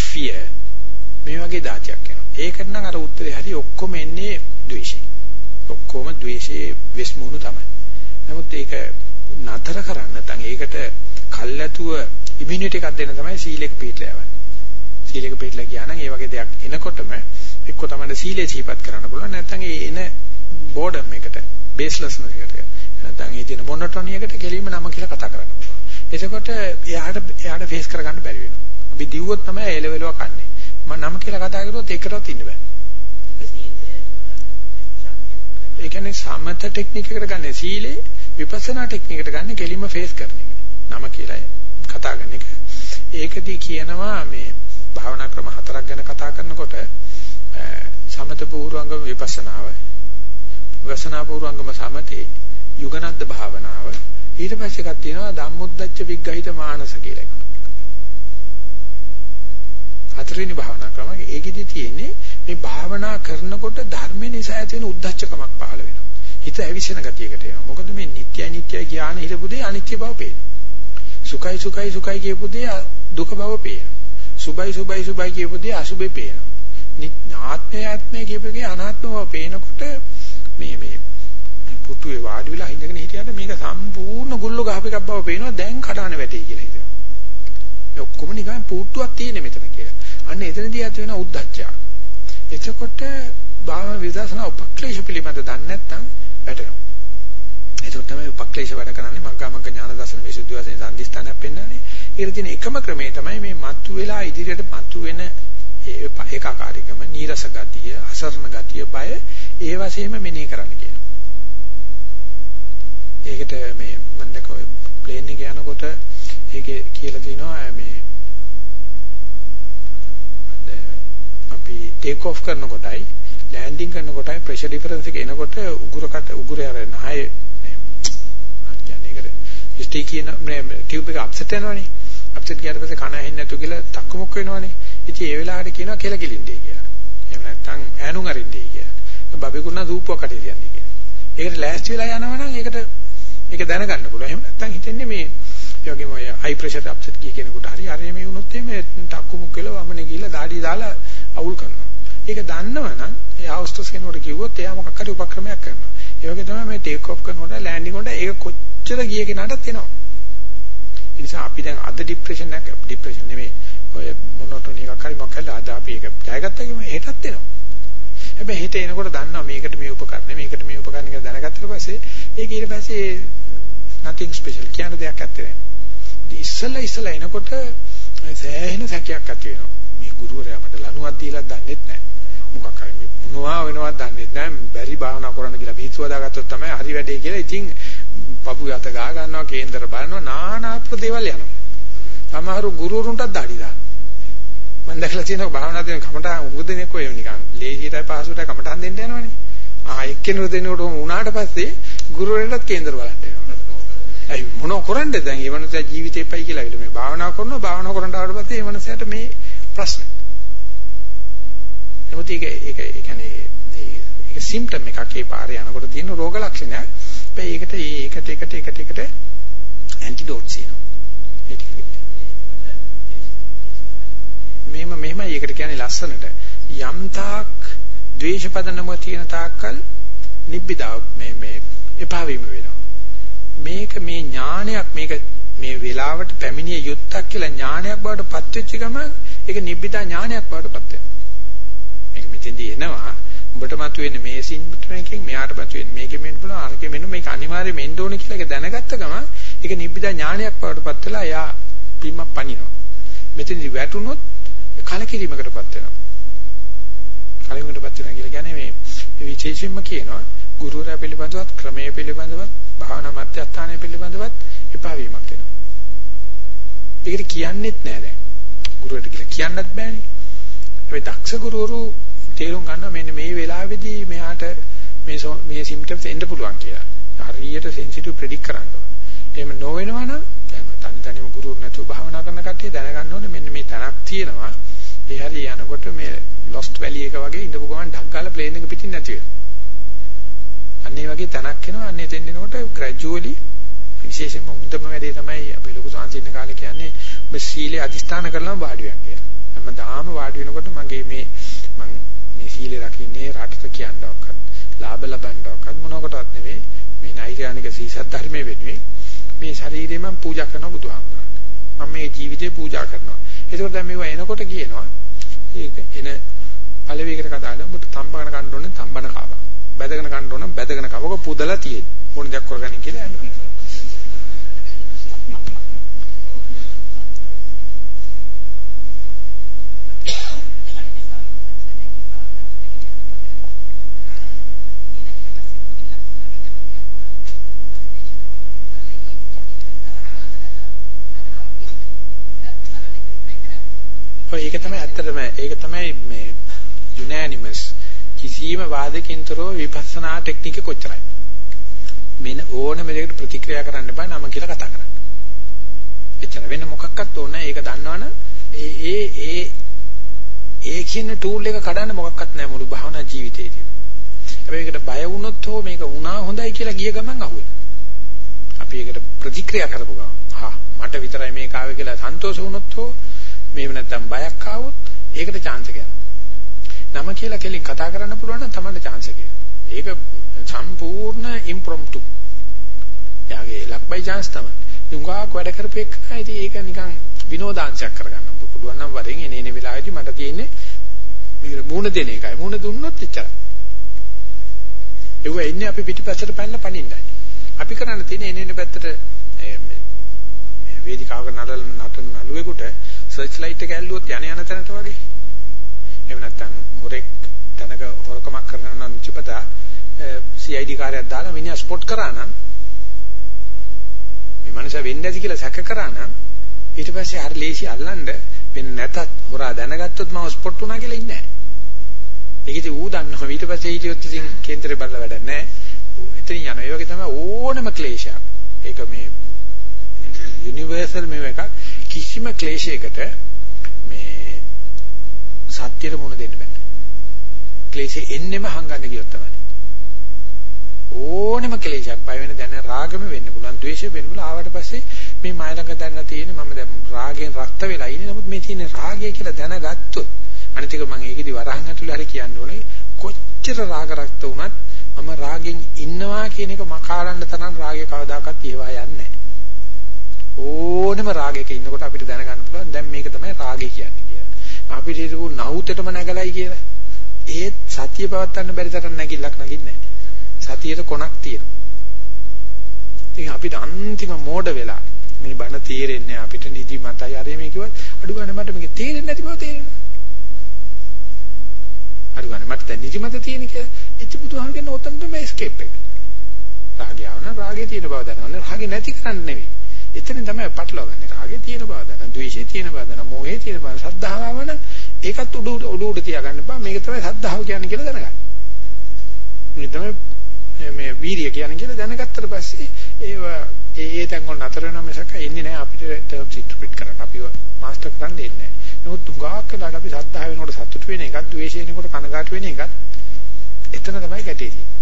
fear මේ වගේ જાතියක් එනවා. ඒකට නම් අර උත්තරේ හරි ඔක්කොම එන්නේ ද්වේෂයෙන්. ඔක්කොම ද්වේෂයේ විශ්මුණු තමයි. නමුත් ඒක නතර කරන්න නැත්නම් ඒකට කල්ැතුව ඉමුනිටි එකක් දෙන්න තමයි සීලෙක පිටලා යවන්නේ. සීලෙක පිටලා ගියා නම් ඒ වගේ දෙයක් එනකොටම එක්ක තමයි සීලය සිහිපත් කරන්න පුළුවන් නැත්නම් ඒ එන බෝඩම් එකට බේස්ලස්නස් එකට නැත්නම් ඒ තියෙන මොනොටොනි එකට කෙලින්ම නම කියලා කතා කරන්න පුළුවන්. එතකොට එයාට එයාට ෆේස් කරගන්න බැරි වෙනවා. අපි දිව්වොත් තමයි එලෙවලුව කන්නේ. මම නම කියලා කතා කරුවොත් එකටවත් ඉන්න බෑ. ඒ කියන්නේ සමත ටෙක්නික් එකට ගන්න සීලේ විපස්සනා ටෙක්නික් එකට ගන්න කෙලින්ම ෆේස් කරන එක. නම කියලා කතා කරන එක. ඒකදී කියනවා මේ භාවනා ක්‍රම හතරක් ගැන කතා කරනකොට සමත පූර්වංගම විපස්සනාව විපස්සනා පූර්වංගම සමතේ යුගනද්ද භාවනාව ඊට පස්සේ එකක් තියෙනවා ධම්මොද්දච්ච විග්ගහිත මානස කියලා එකක්. හතරවෙනි භාවනා ක්‍රමය ඒකෙදි තියෙන්නේ මේ භාවනා කරනකොට ධර්ම නිසා ඇති වෙන උද්දච්චකමක් පහළ වෙනවා. හිත ඇවිසෙන ගතියකට එනවා. මොකද මේ නිට්ටයයි නිට්ටයයි ඥාන හිතපු දේ අනිත්‍ය බව පේනවා. සුඛයි සුඛයි සුඛයි කියපු දේ දුක බව පේනවා. සුභයි සුභයි සුභයි කියපු දේ අසුභේ පේනවා. ආත්මය ආත්මය කියපු දේ අනාත්ම බව පේනකොට මේ මේ පුටුවේ වාඩි වෙලා හිඳගෙන හිටියට මේක සම්පූර්ණ ගුල්ල ගහප එකක් බව පේනවා දැන් කඩාන වැටේ කියලා හිතනවා. මේ ඔක්කොම නිකන් පුටුවක් තියෙන මෙතන කියලා. අන්න එතනදී ඇති වෙන උද්දච්චය. එතකොට භාව විදර්ශනා උපක්ලේශ පිළිබඳ දන්නේ නැත්නම් වැටෙනවා. ඒක තමයි උපක්ලේශ වැඩ කරන්නේ මග්ගාමග්ග ඥාන දර්ශන විසුද්ධි වශයෙන් සම්දිස්ථානයක් පෙන්වන්නේ. ඒකට තියෙන එකම ක්‍රමය තමයි මේ මත්තු වෙලා ඉදිරියට මත්තු වෙන ඒකාකාරීකම, නීරස ගතිය, අසරණ ගතිය, බය ඒ වශයෙන්ම මෙනෙහි කරන්න කියනවා. ඒකට මේ මම දැක ප්ලේන් එකේ යනකොට ඒකේ කියලා තියෙනවා මේ අපි ටේක් ඔෆ් කරන කොටයි ලෑන්ඩින් කරන කොටයි ප්‍රෙෂර් ඩිෆරන්ස් එක එනකොට උගුරකට උගුරේ අර නහය මේ මම කියන්නේ ඒකට ස්ටී කියන මේ ටියුබ් එක අප්සෙට් වෙනවනේ. අප්සෙට් ගියාට පස්සේ කන ඇහෙන්නේ නැතු කියලා තක්කමුක් වෙනවනේ. ඉතින් ඒ වෙලාවට කියනවා කෙල කිලින්දේ කියලා. එහෙම නැත්නම් ඈනුම් අරින්දේ කියලා. බබෙකුණ සූපුවක් කටේ තියන්නේ කියලා. ඒකට ලෑස්ති වෙලා යනවනම් ඒකට ඒක දැනගන්න පුළුවන් එහෙම නැත්නම් හිතන්නේ මේ ඒ වගේම ඔය හයි ප්‍රෙෂර් අප්සෙට් ගිය කෙනෙකුට හරි අර මේ වුණොත් එimhe ටක්කුමුක් කියලා වමනේ ගිහිල්ලා දාඩිය දාලා අවුල් කරනවා. ඒක දන්නවනම් ඒ හවුස්ටස් කෙනෙකුට කිව්වොත් එයා මොකක් හරි උපක්‍රමයක් කරනවා. ඒ වගේ තමයි මේ ටේක් ඔෆ් කරනකොට ලෑන්ඩින් වලට ඒක කොච්චර ගිය කෙනාටත් එනවා. ඒ නිසා අපි දැන් අද ડિප්‍රෙෂන් එක ડિප්‍රෙෂන් නෙමෙයි ඔය මොනොටොනි එකක් හරි මොකක් හරි අද අපි ඒක ජයගත්තා කියමු හෙටත් එනවා. හැබැයි හිත එනකොට දන්නවා මේකට මේ උපකරණ මේකට මේ උපකරණ කියලා දැනගත්තට පස්සේ ඒක ඊට පස්සේ nothing special කියන දෙයක් ඇත්තේ නැහැ. ඉස්සලා ඉස්සලා එනකොට සෑහෙන සැකයක් ඇති වෙනවා. මේ ගුරුවරයා මට ලණුවක් දීලා දන්නෙත් නැහැ. මොකක් හරි මේ මොනවා වෙනවද දන්නෙත් නැහැ. බැරි භාවනා කරන්න කියලා පිටුව දාගත්තොත් තමයි හරි වැඩේ කියලා. ඉතින් පපු යත ගා ගන්නවා කේන්දර බලනවා නානා ප්‍රදේවල් යනවා. සමහරු ගුරුවරුන්ටත් দাঁඩි දානවා. මම දැකලා තියෙනවා භාවනා දෙන කමටහන් උගදෙනෙක් ඔය නිකන් ලේසියටයි පහසුටයි කමටහන් දෙන්න යනවනේ. ආ එක්කෙනෙකුට දෙනකොට උනාට පස්සේ ගුරුවරයාටත් කේන්දර බලන්න යනවා. අයි මොනව කරන්නේ දැන් මේ මනුස්සයා ජීවිතේපයි කියලා විල මේ භාවනා කරනවා භාවනා කරන ආවට පස්සේ මේ මනුස්සයාට මේ ප්‍රශ්න. නමුත් ඒක ඒක ඒ කියන්නේ ඒක සිම්ප්ටම් එකක් ඒ පාරේ යනකොට තියෙන රෝග ලක්ෂණයක්. හැබැයි ඒකට ඒකට ඒකට ඒකට ඒකට ඇන්ටිඩෝට්ස් තියෙනවා. මෙහෙම මෙහෙමයි ඒකට කියන්නේ ලස්සනට යම් තාක් ද්වේෂපදනම තියෙන තාක්කල් නිබ්බිදා මේ මේ එපා වීම වෙනවා. මේක මේ ඥානයක් මේක මේ වෙලාවට පැමිණිය යුත්තක් කියලා ඥානයක් බවට පත් වෙච්ච ගමන් ඒක නිබ්බිදා ඥානයක් බවට පත් වෙනවා. මේක මෙතෙන්දී එනවා උඹට මතුවෙන්නේ මේ සින්බුට්‍රණකින් මෙයාට මතුවෙන්නේ මේකෙ මෙන්න පුළුවන් අරකෙ මෙන්න මේක අනිවාර්යයෙන් මෙන්න ඕනේ කියලා ඒක දැනගත්ත ගමන් ඒක නිබ්බිදා ඥානයක් බවට පත් වෙලා එයා පිම්මක් පනිනවා. මෙතෙන්දී වැටුනොත් කලකිරීමකටපත් වෙනවා. කලකිරීමකටපත් වෙනවා කියලා කියන්නේ මේ විශේෂයෙන්ම කියනවා ගුරුවරයා පිළිබඳවත් ක්‍රමයේ පිළිබඳවත් භාවනා මධ්‍යස්ථානයේ පිළිබඳවත් එපා වීමක් වෙනවා. ඒකට කියන්නෙත් නෑ දැන්. ගුරුවරට කියලා කියන්නත් බෑනේ. හැබැයි දක්ෂ ගුරුවරු තේරුම් ගන්නවා මෙන්න මේ වෙලාවේදී මෙයාට මේ මේ සිම්ප්ටම්ස් එන්න පුළුවන් කියලා. හරියට සෙන්සිටිව් ප්‍රෙඩික් කරන්න ඕනේ. එහෙම නොවෙනවා නම් දැන් තනි තනිම ගුරුවරු නැතුව භාවනා කරන කට්ටිය දැනගන්න ඕනේ මෙන්න මේ තනක් තියෙනවා. ඒ හරිය යනකොට මේ lost valley එක වගේ ඉඳපු ගමන් ඩක් ගාලා ප්ලේන් එක පිටින් නැති වෙනවා. අන්න ඒ වගේ තනක් එනවා. අන්න එතෙන් එනකොට gradually විශේෂයෙන්ම මුදම වැඩේ තමයි අපි ලොකු සංසින්න කාලේ කියන්නේ ඔබ සීලේ අදිස්ථාන කරලාම වාඩි වෙනවා කියලා. හැමදාම වාඩි වෙනකොට මගේ මේ මං මේ සීලේ රකින්නේ රටට කියනවක්වත් ලාභ ලබන්නවක්වත් මොනකටවත් නෙවෙයි මේ නෛර්යානික සීසත් ධර්මයේ වෙනුවෙන් මේ ශරීරය මම පූජා කරනවා බුදුහාමුදුරන්ට. මම මේ ජීවිතේ පූජා කරනවා. ඒකෝට දැන් මේවා එනකොට කියනවා ඒක එන පළවෙනිකට කතා කරලා ඔබට තම්බගෙන කන්න ඕනේ තම්බන කාවා. බැදගෙන කන්න ඕන බැදගෙන කවක පුදලා තියෙන්නේ. මොන දෙයක් කරගනින් කියලා යනවා. ඔය ඒක තමයි ඇත්තටම ඒක තමයි මේ යුනැනිමස් කිසියම් වාදකින් තොරව විපස්සනා ටෙක්නික කොච්චරයි. මෙන්න ඕනම දෙයකට ප්‍රතික්‍රියා කරන්න බෑ නම කියලා කතා කරන්න. එච්චර වෙන මොකක්වත් ඕනේ ඒක දන්නවනම් ඒ ඒ ඒ ඒ කියන ටූල් එක කඩන්න මොකක්වත් නැහැ මුළු භාවනා ජීවිතේදී. හැබැයි ඒකට බය වුණොත් හෝ මේක වුණා හොඳයි කියලා ගිය ගමන් අහුවෙනවා. අපි ඒකට ප්‍රතික්‍රියා කරපු ගමන් හා මට විතරයි මේක ආවේ කියලා සන්තෝෂ වුණොත් හෝ මේව නැත්තම් බයක් ආවොත් ඒකට chance එක යනවා. නම කියලා කෙලින් කතා කරන්න පුළුවන් නම් තමයි chance එක. ඒක සම්පූර්ණ impromptu. යාගේ luck by chance තමයි. උංගාක් වැඩ කරපේක ඉතින් ඒක නිකන් විනෝදාංශයක් කරගන්න පුළුවන් නම් වරෙන් එනේ එනේ වෙලාවෙදි මට තියෙන්නේ මේ මූණ දෙන එකයි. මූණ දුන්නොත් එච්චරයි. ඒව එන්නේ අපි පිටිපස්සට පැනලා පනින්නයි. අපි කරන්න තියෙන්නේ එනේ එනේ පැත්තට වේදිකාවක නටන නටන නළුවෙකුට සර්ච් ලයිට් එක ඇල්ලුවොත් යන යන තැනට වගේ එහෙම නැත්නම් හොරෙක් තැනක හොරකමක් කරනවා නම් නිචපතා CID කාර්යයක් දාලා මිනිහා ස්පොට් කරා නම් මේ මනුස්සයා වෙන්නේ නැති කියලා සැක කරා නම් ඊට පස්සේ හරි ලේසි අල්ලන්න වෙන්නේ නැතත් හොරා දැනගත්තොත් මම ස්පොට් වුණා කියලා ඉන්නේ නැහැ. ඒක ඉතින් ඌ දන්නවා ඊට පස්සේ හිටියොත් ඉතින් කේන්දරේ බලලා වැඩක් නැහැ. එතනින් යනවා. ඒ වගේ තමයි ඕනම ක්ලේශයක්. ඒක මේ යුනිවර්සල් මේව එකක් කිසිම ක්ලේශයකට සත්‍යයට මුණ දෙන්න බෑ. ක්ලේශේ එන්නෙම හංගන්න ගියොත් තමයි. ඕනෙම ක්ලේශයක් පය වෙන දැන රාගෙම වෙන්න පුළුවන්, ද්වේෂෙ වෙන්න පුළුවන්. ආවට පස්සේ මේ මය ළඟ දැනලා තියෙන මම දැන් රාගයෙන් රක්ත වෙලා ඉන්නේ. නමුත් මේ තියෙන රාගය කියලා දැනගත්තොත් අනිත් එක මම ඒකෙදි වරහන් ඇතුළේ හරි කියන්න ඕනේ කොච්චර රාග රක්ත වුණත් මම රාගෙන් ඉන්නවා කියන එක මකාලන්න තරම් රාගය කවදාකවත් ඒවා යන්නේ නැහැ. ඕනෙම රාගයක ඉන්නකොට අපිට දැනගන්න පුළුවන් දැන් මේක තමයි රාගය කියන්නේ. අපිට හිතපු නහුතටම නැගලයි කියලා. ඒත් සතිය පවත්වන්න බැරි තරම් නැගිල්ලක් නැගින්නේ නැහැ. සතියේ කොනක් තියෙනවා. ඉතින් අපිට අන්තිම මෝඩ වෙලා මේ බණ තේරෙන්නේ අපිට නිදි මතයි අර මේ කිව්වත් අඩු ගන්න මට මේක තේරෙන්නේ නැති බව තේරෙනවා. අඩු ගන්න මට දැන් නිදි මත තියෙන කියලා ඉති බුදුහාම කියන ඔතන තමයි escape එක. රාගය ආවන රාගේ තියෙන බව දැනගන්න රාගේ නැති කරන්න නෙවෙයි. එතනින් තමයි පටලවගන්නේ. රාගේ තියෙන බව දැනගන්න, ද්වේෂේ තියෙන බව දැනගන්න, මෝහේ තියෙන බව, සද්ධාව ආවන ඒකත් උඩ උඩ උඩ තියාගන්න බෑ. මේක තමයි සද්ධාව කියන්නේ කියලා දැනගන්න. මේ තමයි මේ වීරිය කියන්නේ කියලා දැනගත්තට පස්සේ ඒව ඒ ඒ තැන් වල නතර වෙනවා මිසක එන්නේ නැහැ අපිට ටර්ම්ස් ඉන්ටර්ප්‍රිට් කරන්න. අපිව මාස්ටර් කරන්න දෙන්නේ නැහැ. නමුත් තුඟාක් කළාට අපි සද්ධා වෙනකොට සතුට වෙන එකක්, ද්වේෂය වෙනකොට කනගාටු වෙන එකක් එතන තමයි ගැටේ තියෙන්නේ.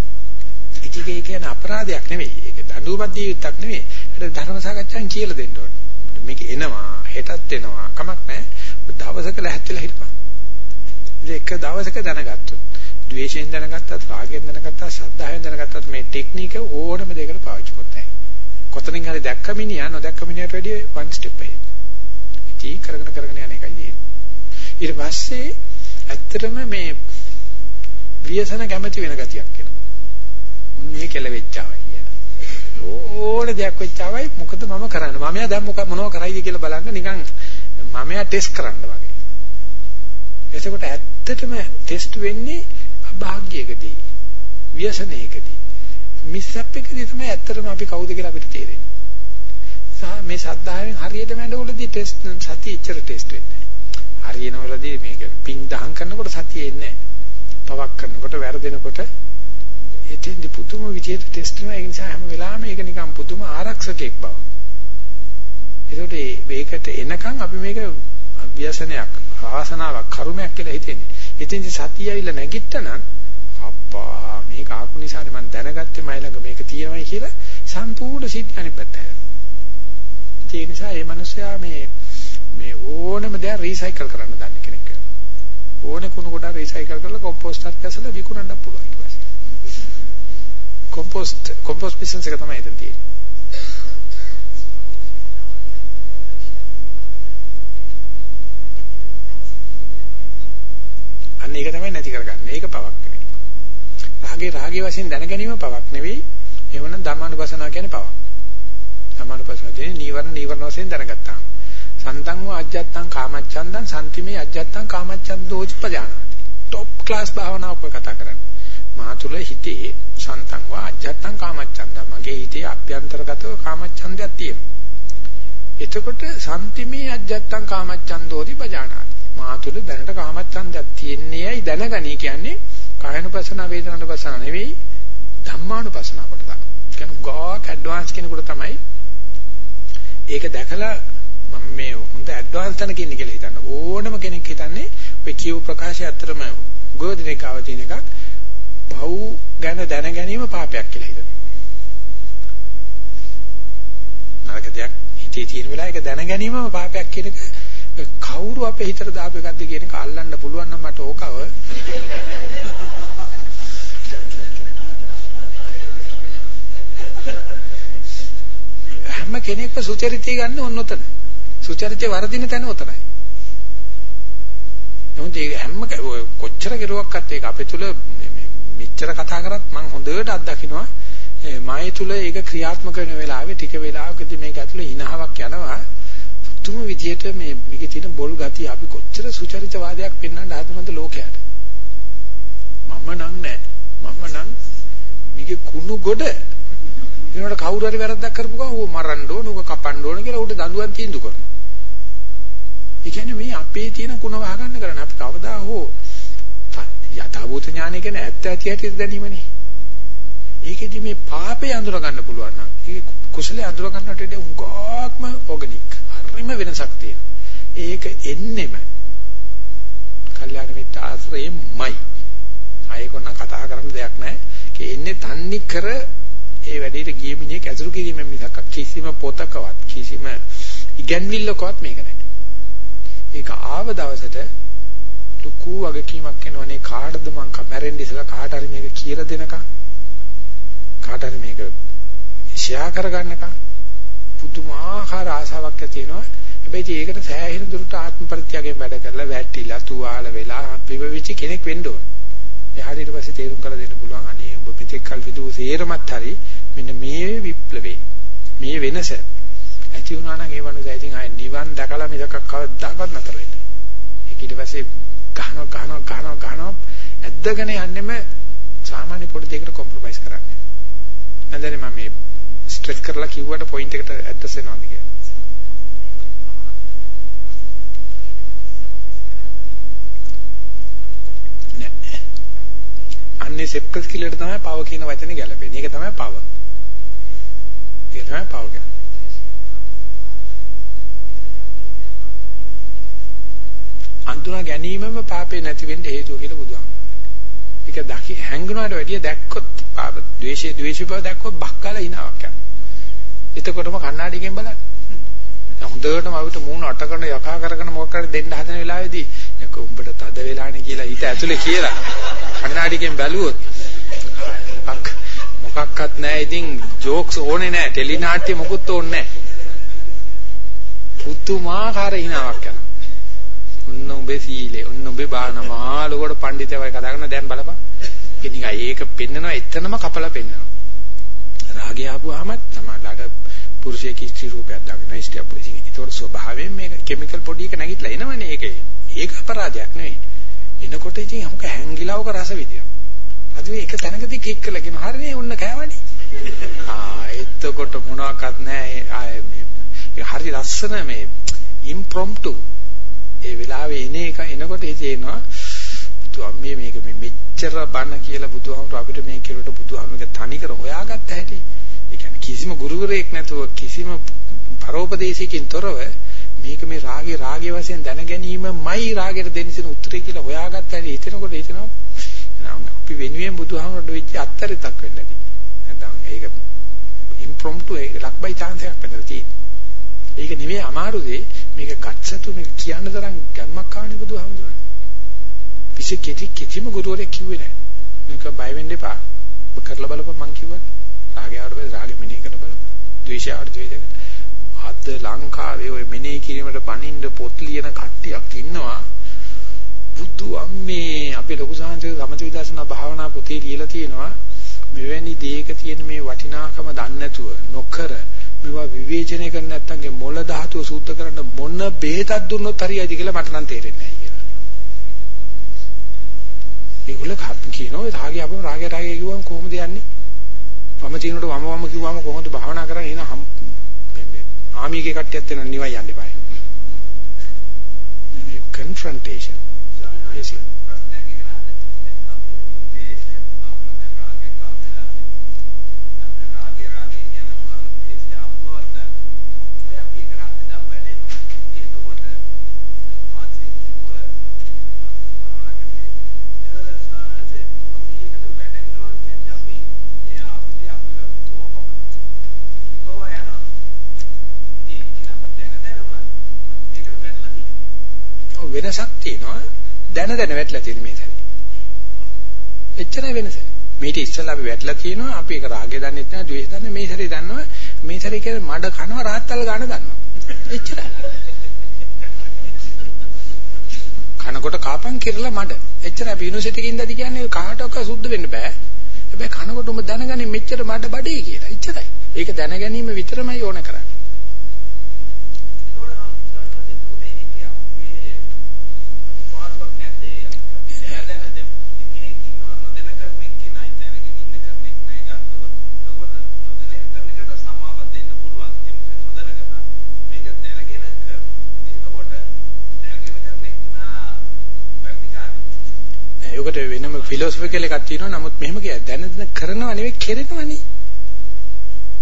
ඉතිගේ කියන්නේ අපරාධයක් නෙවෙයි. ඒක දඬුවමක් දිය යුත්තක් නෙවෙයි. ඒක ධර්ම සාකච්ඡාවෙන් කියලා දෙන්න ඕනේ. මේක එනවා, හෙටත් එනවා. කමක් නැහැ. දවසක ලැහැත්තිලා හිටපන්. ඉතින් එක දවසක දැනගත්තොත් ද්වේෂයෙන් දැනගත්තත් රාගයෙන් දැනගත්තත් ශ්‍රද්ධාවෙන් දැනගත්තත් මේ ටෙක්නික ඕනම දෙයකට පාවිච්චි කරතයි. කොතනින් හරි දැක්ක මිනිහා නොදැක්ක මිනිහට වැඩිය one step ahead. ඉතින් කරගෙන කරගෙන යන එකයි තියෙන්නේ. ඊට පස්සේ ඇත්තටම මේ ව්‍යසන කැමැති වෙන ගතියක් එනවා. උන්නේ කෙලවෙච්චාවයි කියන. ඕන දෙයක් වෙච්චාවයි මොකද මම කරන්නේ? මම යා දැන් මොක මොනව කරයිද කියලා බලන්න නිකන් මම යා ටෙස්ට් කරන්න වගේ. එතකොට ඇත්තටම ටෙස්ට් වෙන්නේ අභාග්‍යයකදී ව්‍යසනයකදී මිස්සප් එකදී තමයි ඇත්තටම අපි කවුද කියලා අපිට තේරෙන්නේ. සහ මේ සද්ධායෙන් හරියට වැඩවලදී ටෙස්ට් සතිය ඉච්චර ටෙස්ට් වෙන්නේ නැහැ. හරියනවලදී මේක පිං දහම් කරනකොට සතිය එන්නේ නැහැ. පවක් කරනකොට වැරදෙනකොට එතෙන්දි පුදුම විදියට ටෙස්ට් වෙනවා. ඒ නිසා හැම වෙලාවෙම ඒක නිකන් පුදුම ආරක්ෂකයක් බව. ඒකට මේකට එනකන් අපි මේක අභ්‍යසනයක්, ආසනාවක්, කර්මයක් කියලා හිතෙන්නේ. එතෙන්දි සතිය ඇවිල්ලා නැගිට්ටනම් අප්පා මේක ආපු නිසානේ මම දැනගත්තේ මයි ළඟ මේක තියෙනවයි කියලා සම්පූර්ණ සිද්ධ අනිත් පැත්තට. ඒ නිසා මේ මිනිස්සයා මේ මේ ඕනම දේ රීසයිකල් කරන්න දන්න කෙනෙක් වෙනවා. ඕන කුණු කොට රීසයිකල් කරලා කොම්පෝස්ට් එකක් ඇසලා විකුණන්න පුළුවන් ඊට පස්සේ. කොම්පෝස්ට් කොම්පෝස්ට් බිස්නස් එක තමයි එතන තියෙන්නේ. අන්න ඒක තමයි නැති කරගන්නේ. ඒක පවක් නෙවෙයි. රාගේ රාගේ වශයෙන් දැන ගැනීම පවක් නෙවෙයි. එවනම් ධම්මානුපස්සනාව කියන්නේ පවක්. ධම්මානුපස්සනාව කියන්නේ නීවරණ නීවරණ වශයෙන් දැනගත්තාම. සන්තං වා අජ්ජත්තං කාමච්ඡන්දං සම්තිමේ අජ්ජත්තං කාමච්ඡන්දෝච පජානාති. টොප් ක්ලාස් භාවනාවක් කතා කරන්නේ. මා තුල හිතේ සන්තං වා අජ්ජත්තං කාමච්ඡන්දං මගේ හිතේ අභ්‍යන්තරගතව කාමච්ඡන්දයක් තියෙනවා. එතකොට සම්තිමේ අජ්ජත්තං කාමච්ඡන්දෝදි පජානාති. මා තුල දැනට කාමච්ඡන්දයක් තියෙන්නේයි දැනගනි කියන්නේ කායනුපසන වේදනානුපසන නෙවෙයි ධම්මානුපසන කොටස. කියන්නේ ගාක් ඇඩ්වාන්ස් කෙනෙකුට තමයි ඒක දැකලා මම මේ හොඳ ඇඩ්වාන්ස් තැනක ඉන්නේ කියලා හිතන්න. ඕනම කෙනෙක් හිතන්නේ ඔය කියු ප්‍රකාශය අතරම ගෝධිනේ කාව තියෙන එකක් පව් ගැන දැන ගැනීම පාපයක් කියලා හිතනවා. නරක දෙයක් හිතේ තියෙන වෙලාවයක දැන ගැනීමම පාපයක් කියන එක කවුරු අපේ හිතට දාපු එකක්ද කියන එක අල්ලන්න පුළුවන් නම් මට ඕකව හැම කෙනෙක්ම සුචරිතය ගන්න ඕන උතන. සුචරිතය වර්ධින තැන උතනයි. නමුත් ඒ හැම කොච්චර කෙරුවක්වත් ඒක අපේ තුල මෙච්චර කතා කරත් මම හොඳට අත්දකින්නවා. මායේ තුල ඒක ක්‍රියාත්මක වෙන වෙලාවේ ටික වෙලාවකදී මේක ඇතුලේ හිනාවක් යනවා. පුදුම විදියට මේ මේකේ තියෙන බොල් ගතිය අපි කොච්චර සුචරිතවාදයක් පෙන්වන්න හදනවද ලෝකයට? මම නං නෑ. මම නං මේකේ කුණු ගොඩ. ඊනොට කවුරු හරි වැරද්දක් කරපු ගමන් ඌ මරන්න ඕන ඌ කපන්න ඕන කියලා ඌට දඬුවම් තීන්දුව කරනවා. ඒ කියන්නේ මේ අපේ තියෙන කුණ වහගන්න කරන්නේ අපි කවදා හෝ යථාභූත ඥානය කියන්නේ ඇත්ත ඇති ඇති දැනීමනේ. ඒකෙදි මේ පාපේ අඳුර ගන්න පුළුවන් නම් ඒක කුසලයේ අඳුර ගන්නට වඩා උගාක්ම ඕගනික් හරිම වෙනසක් තියෙනවා. ඒක එන්නෙම කල්යාණ මිත්‍ර ආශ්‍රයෙන්මයි ආයෙකොන්න කතා කරන්න දෙයක් නැහැ. ඒක එන්නේ තන්නේ කර ඒ වැඩේට ගිය මිනිහෙක් ඇසුරු කිරීමෙන් මිසක් කිසිම පොතකවත් කිසිම ඉගැන්විල්ලකවත් මේක නැහැ. ඒක ආව දවසට ලুকু වගකීමක් වෙනවනේ කාටද මං කමරෙන් ඉස්සලා කාට හරි මේක කියලා දෙනකම් කාට හරි මේක ෂෙයා කරගන්නකම් පුදුමාකාර ආසාවක් ඇති වෙනවා. හැබැයි ඒකට සෑහෙන දුරට ආත්ම ප්‍රත්‍යයෙන් වැඩ කරලා වැටිලා තුවාල වෙලා පිබවිච්ච කෙනෙක් වෙන්න ඕන. එයාට ඊට පස්සේ තේරුම් කරලා දෙන්න පුළුවන් අනේ ඔබ මෙතෙක් කල් විදූ සේරමත් හරි මෙන්න මේ විප්ලවේ මේ වෙනස ඇති වුණා නම් ඒ වගේ ඉතින් ආය නිවන් දැකලා මිසක කවදාවත් නැතර වෙන්නේ. ඒක ඊට පස්සේ ගහනවා ගහනවා ගහනවා ගහනවා ඇද්දගෙන යන්නෙම සාමාන්‍ය පොඩි දෙයකට කොම්ප්‍රොමයිස් කරන්නේ. නැන්දනේ මම මේ ස්ට්‍රෙච් කරලා කිව්වට පොයින්ට් එකට ඇඩ්ජස්ට් වෙනවාද කියලා. නෑ. අන්නේ සෙප්කස් කිලට තමයි පව කියන වචනේ ගැලපෙන්නේ. ඒක තමයි පව. ඒක තමයි පව කියන්නේ. අඳුනා ගැනීමම පාපේ නැති වෙන්න හේතුව කියලා බුදුහාම. ඒක දකි හැංගුණාට වැඩිය දැක්කොත් පාප ද්වේෂයේ ද්වේෂය බව දැක්කොත් බක්කාලා හිනාවක් යනවා. එතකොටම කණ්ණාඩියකින් බලන්න. හොඳටම අපිට මූණ අට කරන යකා කරගෙන මොකක් හරි දෙන්න හදන වෙලාවේදී යක උඹට තද වෙලානේ කියලා හිත ඇතුලේ කියලා කණ්ණාඩියකින් බැලුවොත් මොකක් මොකක්වත් නැහැ ඉතින් ජෝක්ස් ඕනේ නැහැ ටෙලි නාට්‍ය මොකුත් ඕනේ නැහැ පුදුමාකාර හිනාවක් යනවා ඔන්න උඹේ සීලේ ඔන්න උඹේ බාන මහා ලොකෝට පඬිතවයි කතා කරන දැන් බලපන්. ඉතින් ඒක පෙන්නනවා. එතනම කපලා පෙන්නනවා. රාගය ආපුවාම තමයි පුරුෂයෙක් ස්ත්‍රී රූපයක් දාගෙන ස්ත්‍රිය පුරුෂයෙක්. ඒතකොට ස්වභාවයෙන් මේක කිමිකල් පොඩි එක නැගිටලා එනවනේ ඒක. ඒක අපරාධයක් නෙවෙයි. එනකොට ඉතින් අමුක හැංගිලාවක රස විදිනවා. අද මේක තැනකදී කික් කරලා කියන හරිනේ ඔන්න කෑවනේ. ආ එතකොට මොනවාක්වත් නැහැ. ආයේ මේ හරි ලස්සන මේ ඉම්ප්‍රොම්ප්ටු ඒ වෙලාවේ එන එක එනකොට ඒ තේනවා මේ මේක මේ මෙච්චර බණ කියලා බුදුහාමුදුර අපිට මේ කෙරුවට බුදුහාමුදුරගේ තනිකර හොයාගත්ත හැටි. ඒ කියන්නේ කිසිම ගුරුවරයෙක් නැතුව කිසිම පරෝපදේශයකින් තොරව මේක මේ රාගේ රාගේ වශයෙන් දැන ගැනීමමයි රාගයට දෙන්න තියෙන උත්තරේ කියලා හොයාගත්ත හැටි හිතනකොට හිතනවා අපි වෙනුවෙන් බුදුහාමුදුරට වෙච්ච අත්තරිතක් වෙන්න ඇති. නැත්නම් ඒක ඉම්ප්‍රොම්ප්ටු ඒක ලක් බයි chance එකක් වෙන්න තියෙන්නේ. ඒක නෙමෙයි අමාරු දේ මේක ගත්සතු මේක කියන්න තරම් ගැම්මක් ආවනේ බුදුහාමුදුරනේ. විශේෂ කෙටි කිසිම ගුරුවරයෙක් කිව්වේ නැහැ. මේක බය වෙන්න එපා. ඔබ කරලා බලපන් මං කිව්වා. රාගය ආවට පස්සේ රාගෙ මෙනෙහි කරලා බලපන්. ද්වේෂය ආවට ද්වේෂය. අද ලංකාවේ ওই මෙනෙහි කිරීමට බනින්න පොත් ලියන කට්ටියක් ඉන්නවා. බුදු අම්මේ අපේ ලොකු සාංශේ සමථ විදර්ශනා භාවනා පොතේ ලියලා තියෙනවා. මෙවැනි දෙයක තියෙන මේ වටිනාකම දන්නේ නැතුව නොකර මේවා විවේචනය කරන්න නැත්නම් මොළ ධාතුව සූද්ධ කරන්න මොන බෙහෙතක් දුන්නොත් හරියයිද කියලා මට නම් තේරෙන්නේ නැහැ කියලා. ඒගොල්ලෝ කියනවා රාගය අපම රාගය රාගය කිව්වම කොහොමද යන්නේ? වම තිනකොට වම වම කිව්වම කොහොමද භාවනා කරන්නේ? එහෙනම් මේ ආමීගේ කට්ටියත් වෙන නිවයි යන්න බෑ. මේ confrontation. Basic. වෙනසක් තියෙනවා දැන දැන වැටලා තියෙන මේ සැරේ. එච්චරයි වෙනස. මේක ඉස්සෙල්ලා අපි වැටලා තියෙනවා අපි ඒක රාගය දන්නෙත් නැහැ ද්වේෂය දන්නේ මේ සැරේ දන්නවා මේ සැරේ කියන්නේ මඩ කනවා රාත්තල් ගන්න දන්නවා. එච්චරයි. කනකොට කාපන් කිරලා මඩ. එච්චර අපි යුනිවර්සිටි එකේ ඉඳලා කියන්නේ කාටවත් සුද්ධ වෙන්න බෑ. හැබැයි කනකොට උඹ දැනගන්නේ මෙච්චර මඩ බඩේ කියලා. එච්චරයි. ඒක දැනගැනීම විතරමයි ඕන කරන්නේ. ඒකට වෙනම ෆිලොසොෆිකල් එකක් තියෙනවා. නමුත් මෙහෙම කිය දැන දැන කරනව නෙවෙයි කෙරෙනවනේ.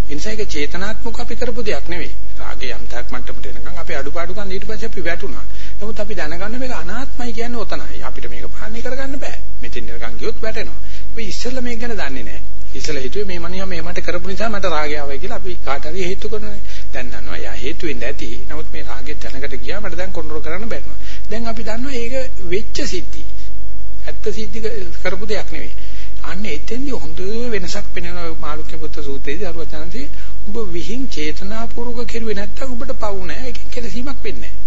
එනිසා ඒක චේතනාත්මක අපි කරපු දෙයක් නෙවෙයි. රාගේ යම්තාක් මට්ටමට එනකන් අපි අඩුපාඩුකම් ඊට පස්සේ අපි වැටුණා. නමුත් අපි දැනගන්න මේක අනාත්මයි කියන්නේ ඔතනයි. අපිට මේක පාලනය කරගන්න බෑ. මෙතෙන් නිකන් ගියොත් වැටෙනවා. අපි ඉස්සෙල්ලා මේක ගැන දන්නේ නැහැ. ඉස්සෙල්ලා හිතුවේ මේ මනියා මේ මට කරපු නිසා මට රාගය ආවයි කියලා අපි කාට හරි හේතු කරනවා. දැන් දන්නවා යා හේතු වෙන්නේ නැති. නමුත් මේ රාගෙත් දැනකට ගියා මට දැන් කන්ට්‍රෝල් කරන්න බැරිනවා. දැන් අපි දන්නවා ඒක වෙච්ච සිද්ධි. ඇත්ත සිද්ධි කරපු දෙයක් නෙවෙයි. අන්න එතෙන්දී හොඳ වෙනසක් පෙනෙනවා මාළුක්‍ය පුත්‍ර සූත්‍රයේදී අරුවචනන්සේ උඹ විහිං චේතනාපූර්වක කෙරුවේ නැත්තම් උඹට පවු නැහැ. ඒකෙන් කෙලසීමක් වෙන්නේ නැහැ.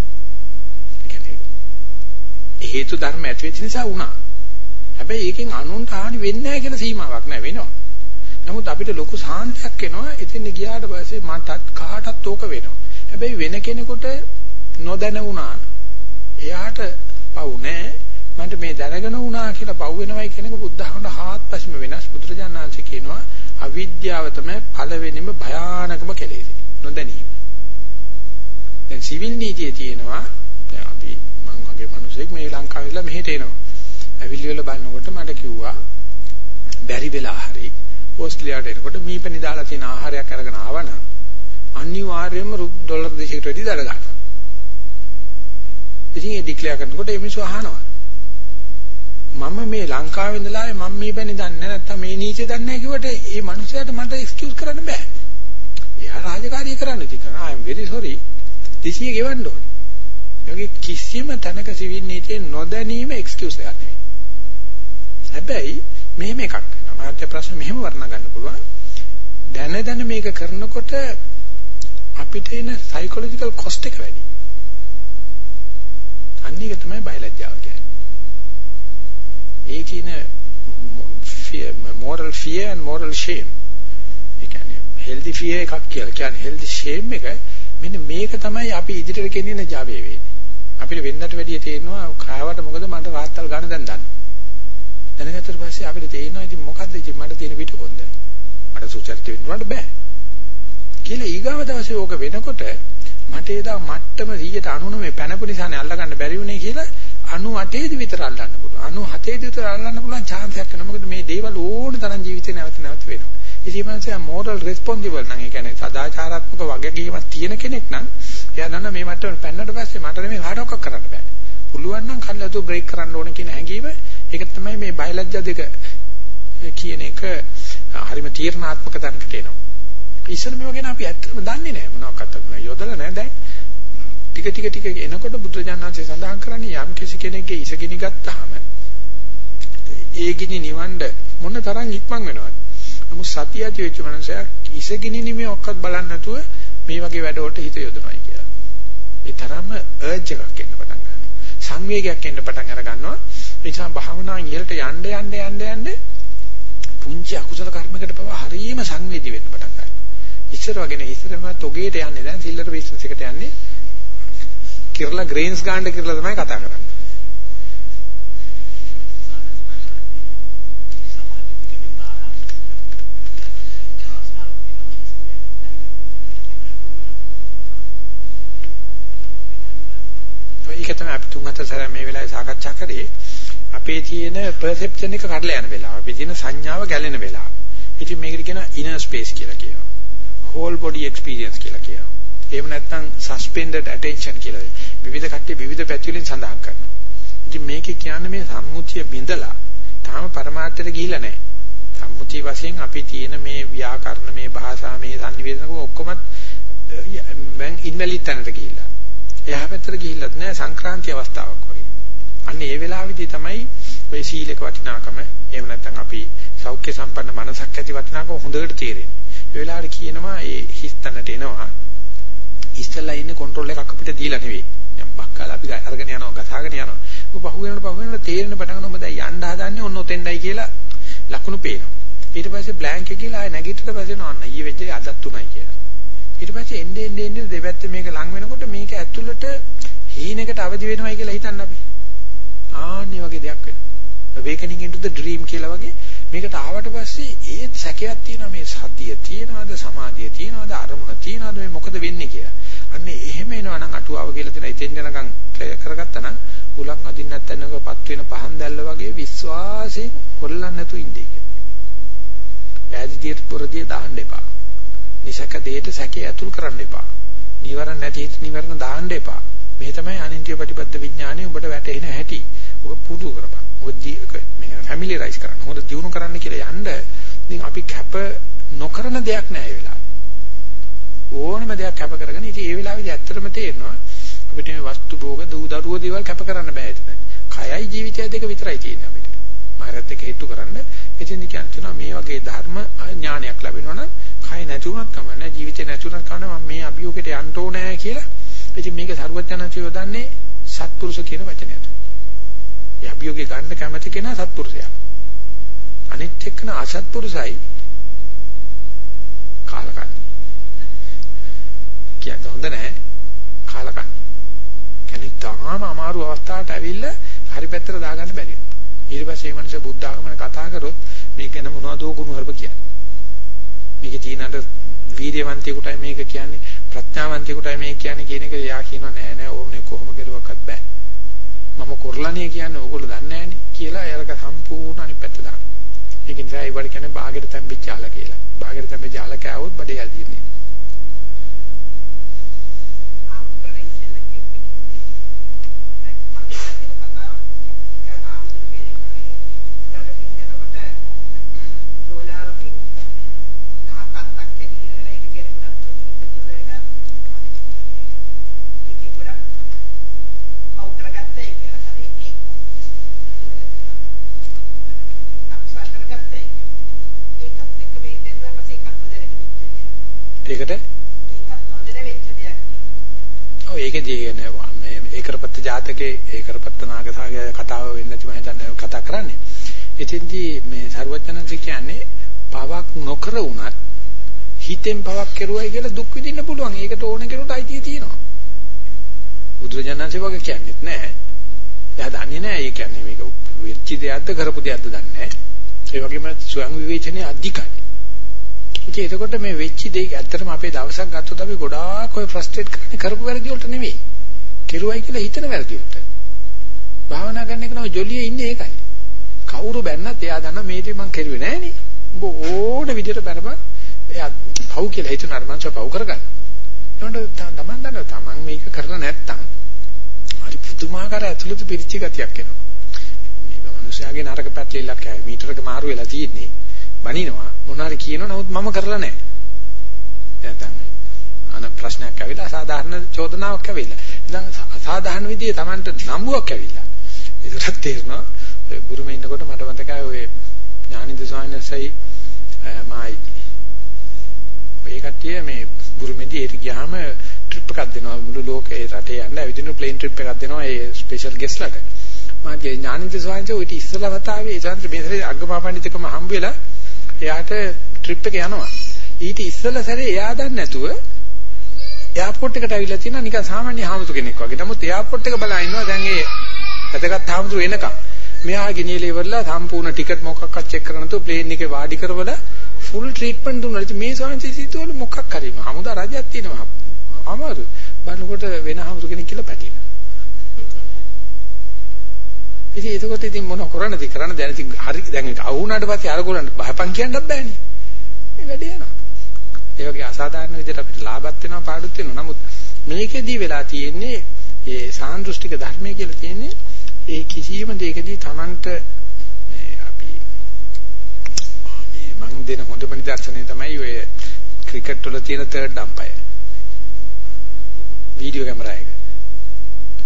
ඒ කියන්නේ හේතු ධර්ම ඇති වෙච්ච නිසා වුණා. හැබැයි ඒකෙන් අනුන්ට හානි වෙන්නේ නැහැ කියලා සීමාවක් නැහැ වෙනවා. නමුත් අපිට ලොකු සාන්තියක් එනවා එතෙන් ගියාට පස්සේ මටත් කාටත් ඕක වෙනවා. හැබැයි වෙන කෙනෙකුට නොදැන වුණා එයාට පව් නැහැ. මන්ට මේ දැනගෙන වුණා කියලා පව් වෙනවයි කියන එක බුද්ධහමන හාත්පසින්ම වෙනස්. බුදුරජාණන්සේ කියනවා අවිද්‍යාව තමයි පළවෙනිම භයානකම කෙලෙස්. නොදැනීම. දැන් සිවිල් නීතියේ තියෙනවා දැන් අපි මං වගේ මිනිසෙක් මේ ලංකාවේ ඉඳලා මෙහෙට එනවා. ඇවිල්ලි වල බලනකොට මට කිව්වා බැරි වෙලා හරි ඕස්ට්‍රේලියාවට එනකොට මීපැණි දාලා තියෙන ආහාරයක් අරගෙන ආවනම් අනිවාර්යයෙන්ම ඩොලර් 200කට වැඩි දර ගන්නවා. ඉතින් ඒ ඩික්ලෙයාර් කරනකොට ඒ මිනිස්සු අහනවා. මම මේ ලංකාවේ ඉඳලා මම මීපැණි දන්නේ නැත්නම් මේ නීතිය දන්නේ නැහැ කිව්වට ඒ මනුස්සයාට මට එක්ස්කියුස් කරන්න බෑ. එයා රාජකාරිය කරන්න ඉතින් I am very sorry. 200 ගෙවන්න ඕනේ. යෝගී කිසිම තැනක සිවිල් නීතියේ නොදැනීම එක්ස්කියුස් එකක් නෙවෙයි. හැබැයි මෙහෙම එකක් වෙනවා. මාත්‍ය ප්‍රශ්න මෙහෙම වර්ණ ගන්න පුළුවන්. දැන දැන මේක කරනකොට අපිට එන සයිකොලොජිකල් කොස්ට් එක වැඩි. අන්න ඒක තමයි බයලජ්ජාව කියන්නේ. ඒ කියන fear moral fear and moral shame. ඒ කියන්නේ healthy fear එකක් කියලා කියන්නේ healthy shame එක මෙන්න මේක තමයි අපි ඉදිරියට ගෙනියන Java වෙන්නේ. අපිට වෙන්නට වැඩිය තේරෙනවා කාවට මොකද මට රාත්තල් ගන්න දැන් දන්න. දැනගත්තට පස්සේ අපිට තේරෙනවා ඉතින් මොකද්ද ඉතින් මට තියෙන පිටකොන්ද? මට සුචරිත වෙන්නට බෑ. කියලා ඊගාව දවසේ ඕක වෙනකොට මට එදා මට්ටම 199 පැනපු නිසානේ අල්ලගන්න බැරි වුණේ කියලා 98 දී විතර අල්ලන්න පුළුවන්. 97 දී විතර අල්ලන්න පුළුවන් chance එකක් වෙනවා. මොකද මේ දේවල් ඕන තරම් ජීවිතේ නැවත නැවත වෙනවා. ඉතින් මනසයා moral responsible නම් ඒ කියන්නේ සදාචාරාත්මක වගකීමක් තියෙන කෙනෙක් නම් එයා දන්නා මේ මට්ටමට පැන්නට පස්සේ මට මේ කාටවත් කරන්න බෑ. පුළුවන් නම් කල්ලාතු බ්‍රේක් කරන්න ඕන කියන හැඟීම ඒක තමයි මේ බයලජ්ජා දෙක කියන එක හරිම තීර්ණාත්මක තැනකට එනවා. ඉස්සර මේව ගැන අපි ඇත්තටම දන්නේ නැහැ මොනවාක්වත් අපි යොදලා නැහැ දැන් ටික ටික ටික එනකොට බුදුරජාණන්සේ සඳහන් කරන්නේ යම් කිසි කෙනෙක්ගේ ඉසගිනි ගත්තාම ඒ ගිනි නිවන්න මොන තරම් ඉක්මන් වෙනවද නමුත් සතිය ඇති වෙච්ච මනුස්සයා ඉසගිනි නිමේ ඔක්කත් බලන්නේ නැතුව මේ වගේ වැඩවලට හිත යොදනවායි කියලා. ඒ තරම්ම අර්ජ් එකක් එන්න පටන් ගන්නවා. සංවේගයක් එන්න පටන් අර ගන්නවා. ඒ නිසා භාවනාවෙන් ඉහළට යන්න යන්න යන්න යන්න පුංචි අකුසල කර්මයකට පවා හරීම සංවේදී වෙන්න පටන් ගන්නවා. ඉස්සර වගේ නේ ඉස්සරම තොගේට යන්නේ දැන් සිල්ලර බිස්නස් එකට යන්නේ කිරලා ග්‍රේන්ස් ගන්න කියලා තමයි කතා කරන්නේ. ඒක තමයි අපි තුන් හතර සැරයක් මේ වෙලාවේ සාකච්ඡා කරේ. අපේ තියෙන perception එක කඩලා යන වෙලාව. අපේ තියෙන සංඥාව ගැලෙන වෙලාව. ඉතින් මේකට කියනවා inner space කියලා කියනවා. whole body experience කියලා කියනවා. එහෙම නැත්නම් suspended attention කියලා. විවිධ කට්ටිය විවිධ පැති වලින් සඳහන් කරනවා. ඉතින් මේකේ කියන්නේ මේ සම්මුතිය බිඳලා තාම પરමාර්ථයට ගිහිල්ලා නැහැ. සම්මුතිය වශයෙන් අපි තියෙන මේ ව්‍යාකරණ මේ භාෂා මේ sannivedana ඔක්කොම මම ඉන්වැලිඩ් තැනට ගිහිල්ලා. එහා පැත්තට ගිහිල්ලත් නැහැ සංක්‍රාන්ති අවස්ථාවක් වගේ. අන්න ඒ වෙලාවේදී තමයි ඔය සීලක වටිනාකම එහෙම නැත්නම් අපි සෞඛ්‍ය සම්පන්න මනසක් ඇති වටිනාකම හොඳට තේරෙන්නේ. ඒ වෙලාවට කියනවා ඒ හිස්තැනට එනවා ඉස්සලා ඉන්න කන්ට්‍රෝල් එකක් අපිට දීලා නෙවෙයි. දැන් බක්කාලා අපි අරගෙන යනවා ගසාගෙන යනවා. ඔබ පහු වෙනකොට පහු වෙනකොට තේරෙන පටන් ගන්නවා දැන් යන්න හදන්නේ ඔන්න ඔතෙන්ඩයි කියලා ලකුණු පේනවා. ඊට පස්සේ බ්ලැන්ක් එක කියලා ආය නැගිටිට පස්සේ නෝන්න ඊයේ වෙච්ච අදත් තුනයි කියලා. ඊට පස්සේ එන්නේ එන්නේ එන්නේ දෙපැත්තේ මේක ලඟ වෙනකොට මේක ඇතුළට හීනකට අවදි වෙනවයි කියලා හිතන්න අපි. ආන්නේ වගේ දෙයක් වෙනවා. awakening into the dream කියලා වගේ මේකට ආවට පස්සේ ඒත් සැකයක් තියෙනවා මේ සතිය තියෙනවද සමාධිය තියෙනවද අරමුණ තියෙනවද මේ මොකද වෙන්නේ කියලා. අන්න එහෙම එනවා නම් අටුවාව කියලා තියෙන ඉතින් යනකම් කරගත්තා නම් උලක් අදින්න නැත්නම්කපත් වෙන පහන් දැල්ල වගේ විශ්වාසයෙන් හොල්ලන්න නැතු ඉන්නේ කියලා. වැදිතියට පොරදිය දාන්න එපා. නිසක දෙයට සැකේ ඇතුල් කරන්න එපා. නිවරණ නැති හිත නිවරණ දාන්න එපා. මේ තමයි අනින්ද්‍රිය ප්‍රතිපද විඥානය උඹට වැටෙන හැටි. ඔක පුදු කරපන්. ඔක ජීක මේ ෆැමිලියරයිස් කරන්න. හොඳ දියුණු කරන්න කියලා යන්න ඉතින් අපි කැප නොකරන දෙයක් නෑ ඒ වෙලාවේ. ඕනම දෙයක් කැප කරගෙන ඉතින් ඒ වෙලාවේදී ඇත්තටම තේරෙනවා අපිට මේ වස්තු භෝග දූ දරුවෝ දේවල් කැප කරන්න බෑ එතන. කයයි ජීවිතය දෙක විතරයි තියෙන්නේ අපිට. මාරත් එක්ක හේතු කරන්න. එතෙන්දි කියනවා මේ වගේ ධර්ම ඥානයක් ලැබෙනවා නම් කය නැති වුණත් කමන්නේ ජීවිතේ නැති වුණත් කමන්නේ මම මේ අභියෝගයට යන්න ඕනේ කියලා. ඉතින් මේක සරුවත් යනචි යොදන්නේ සත්පුරුෂ කියන වචනයට. ඒ අභියෝගය ගන්න කැමති කෙනා සත්පුරුෂයා. අනිත් එක්කන අසත්පුරුසයි කාලකන්ණි. කියන්න හොඳ නැහැ. කාලකන්ණි. කෙනෙක් තාම අමාරු අවස්ථාවට ඇවිල්ලා හරි පැත්තට දාගන්න බැරි වෙනවා. ඊට පස්සේ මේ මනුස්සයා බුද්ධ ආගමන කතා කරොත් මේක ගැන මොනවද උගුණු හරප කියන්නේ. මේකේ තියෙන අර වීර්යවන්තයෙකුටයි මේක කියන්නේ ප්‍රඥාවන්තයෙකුටයි මේක කියන්නේ කියන එක එයා කියනවා නෑ නෑ ඕනේ කොහොම කෙරුවක්වත් බෑ. මම කරලානේ කියන්නේ ඕගොල්ලෝ දන්නේ නෑනේ කියලා එයාලක සම්පූර්ණ අනිත් පැත්ත දානවා. ඒක නිසා ඒවට කියන්නේ බාගෙට තැම්පිච්ච ආල කියලා. බාගෙට තැම්පිච්ච ආල කෑවොත් බඩේ යදින්නේ. ඒකට ඔව් ඒකදී මේ ඒකරපත්ත ජාතකේ ඒකරපත්ත නාගසාගේ කතාව වෙන්න නැති මම හිතන්නේ කතා කරන්නේ. එතෙන්දී මේ සරුවචනන්ස කියන්නේ පවක් නොකර වුණත් හිතෙන් පවක් කෙරුවයි කියලා දුක් විඳින්න පුළුවන්. ඒකට ඕන කෙනෙකුට අයිතිය තියෙනවා. බුදුරජාණන්සේ වගේ කියන්නේත් නැහැ. එයා දන්නේ නැහැ. ඒ කියන්නේ මේක වෙච්ච දෙයක්ද කරපු දෙයක්ද දන්නේ නැහැ. ඒ වගේම ස්වයං විවේචනයේ අධිකයි. ඉතින් එතකොට මේ වෙච්ච දේ ඇත්තටම අපේ දවසක් ගත්තොත් අපි ගොඩාක් ඔය ෆ්‍රස්ට්‍රේට් කරන්නේ කරපු වැරදි වලට නෙවෙයි. කෙරුවයි කියලා හිතන වැරදි වලට. භාවනා කරන එක නෝ ජොලියේ ඉන්නේ ඒකයි. කවුරු බැන්නත් එයා දන්නා මේ දේ මං කෙරුවේ නෑනේ. උඹ ඕන විදිහට බැනපන්. එයා පව් කියලා හිතන අර මං පව් කරගන්න. ඒකට තමන් දන්නවා තමන් මේක කරලා නැත්තම් හරි පුදුමාකාර ඇතුළත පිරිච්ච ගතියක් එනවා. මේක මිනිස්යාගේ නරක පැත්තෙල්ලක් ආයි මීටරක මාරු වෙලා තියෙන්නේ. බනිනවා මොනාරි කියනවා නමුත් මම කරලා නැහැ. නැත්නම් අන ප්‍රශ්නයක් ඇවිල්ලා අසාධාරණ චෝදනාවක් ඇවිල්ලා. දැන් අසාධාරණ විදිහේ Tamanට නම්බුවක් ඇවිල්ලා. ඒකට තේරෙනවා බුරුමේ ඉන්නකොට මට මතකයි ඔය ඥානිද ස්වාමීන්සයි මායි ඔය කට්ටිය මේ බුරුමේදී ඒට ගියාම ට්‍රිප් එකක් දෙනවා මුළු ලෝකේ රටේ යන්න ඇවිදින ප්ලේන් ට්‍රිප් එකක් දෙනවා ඒ ස්පෙෂල් ගෙස්ට්ලාට. මාගේ ඥානිද ස්වාමීන්සේ ඔය ඉතින් ඉස්සලා වතාවේ ඒ සාන්ත්‍ර මේසරේ අග්ගමාපණ්ඩිතකම හම්බ වෙලා එයාට ට්‍රිප් එක යනවා. ඊට ඉස්සෙල්ලා සැරේ එයා දන්නේ නැතුව එයාපෝට් එකට ඇවිල්ලා තියෙනවා නිකන් සාමාන්‍ය හාමුදුර කෙනෙක් වගේ. නමුත් එයාපෝට් එක බලා ඉන්නවා දැන් ඒ වැදගත් හාමුදුර එනකම්. මෙයා ගෙනියලා ඉවරලා සම්පූර්ණ ටිකට් මොකක්වත් චෙක් කරන්න නැතුව ප්ලේන් එකේ වාඩි කරවලා ෆුල් ට්‍රීට්මන්ට් දුන්නා. ඉතින් මේ ස්වාමීන් මොකක් හරි හමුදා රජයක් තියෙනවා. අමාරු. බලනකොට වෙන හාමුදුර කෙනෙක් කියලා පැටිලා. ඉතින් එතකොට ඉතින් මොන කරන්නද කරන්න දැන් ඉතින් හරි දැන් ඒක අවුණාට පස්සේ අර ගොල්ලන්ට බහපන් කියන්නත් බෑනේ. මේ වැඩේ යනවා. ඒ වගේ අසාධාරණ විදිහට අපිට ලාභත් වෙනවා පාඩුත් වෙනවා. නමුත් මේකෙදී වෙලා තියෙන්නේ ඒ සාන්දෘෂ්ටික ධර්මය කියලා තියෙන්නේ ඒ කිසියම් දෙයකදී Tamanට මේ අපි මේ මං දෙන හොඳම නිදර්ශනය තමයි ඔය ක්‍රිකට් වල තියෙන තර්ඩ් අම්පයර්. වීඩියෝ කැමරා එක.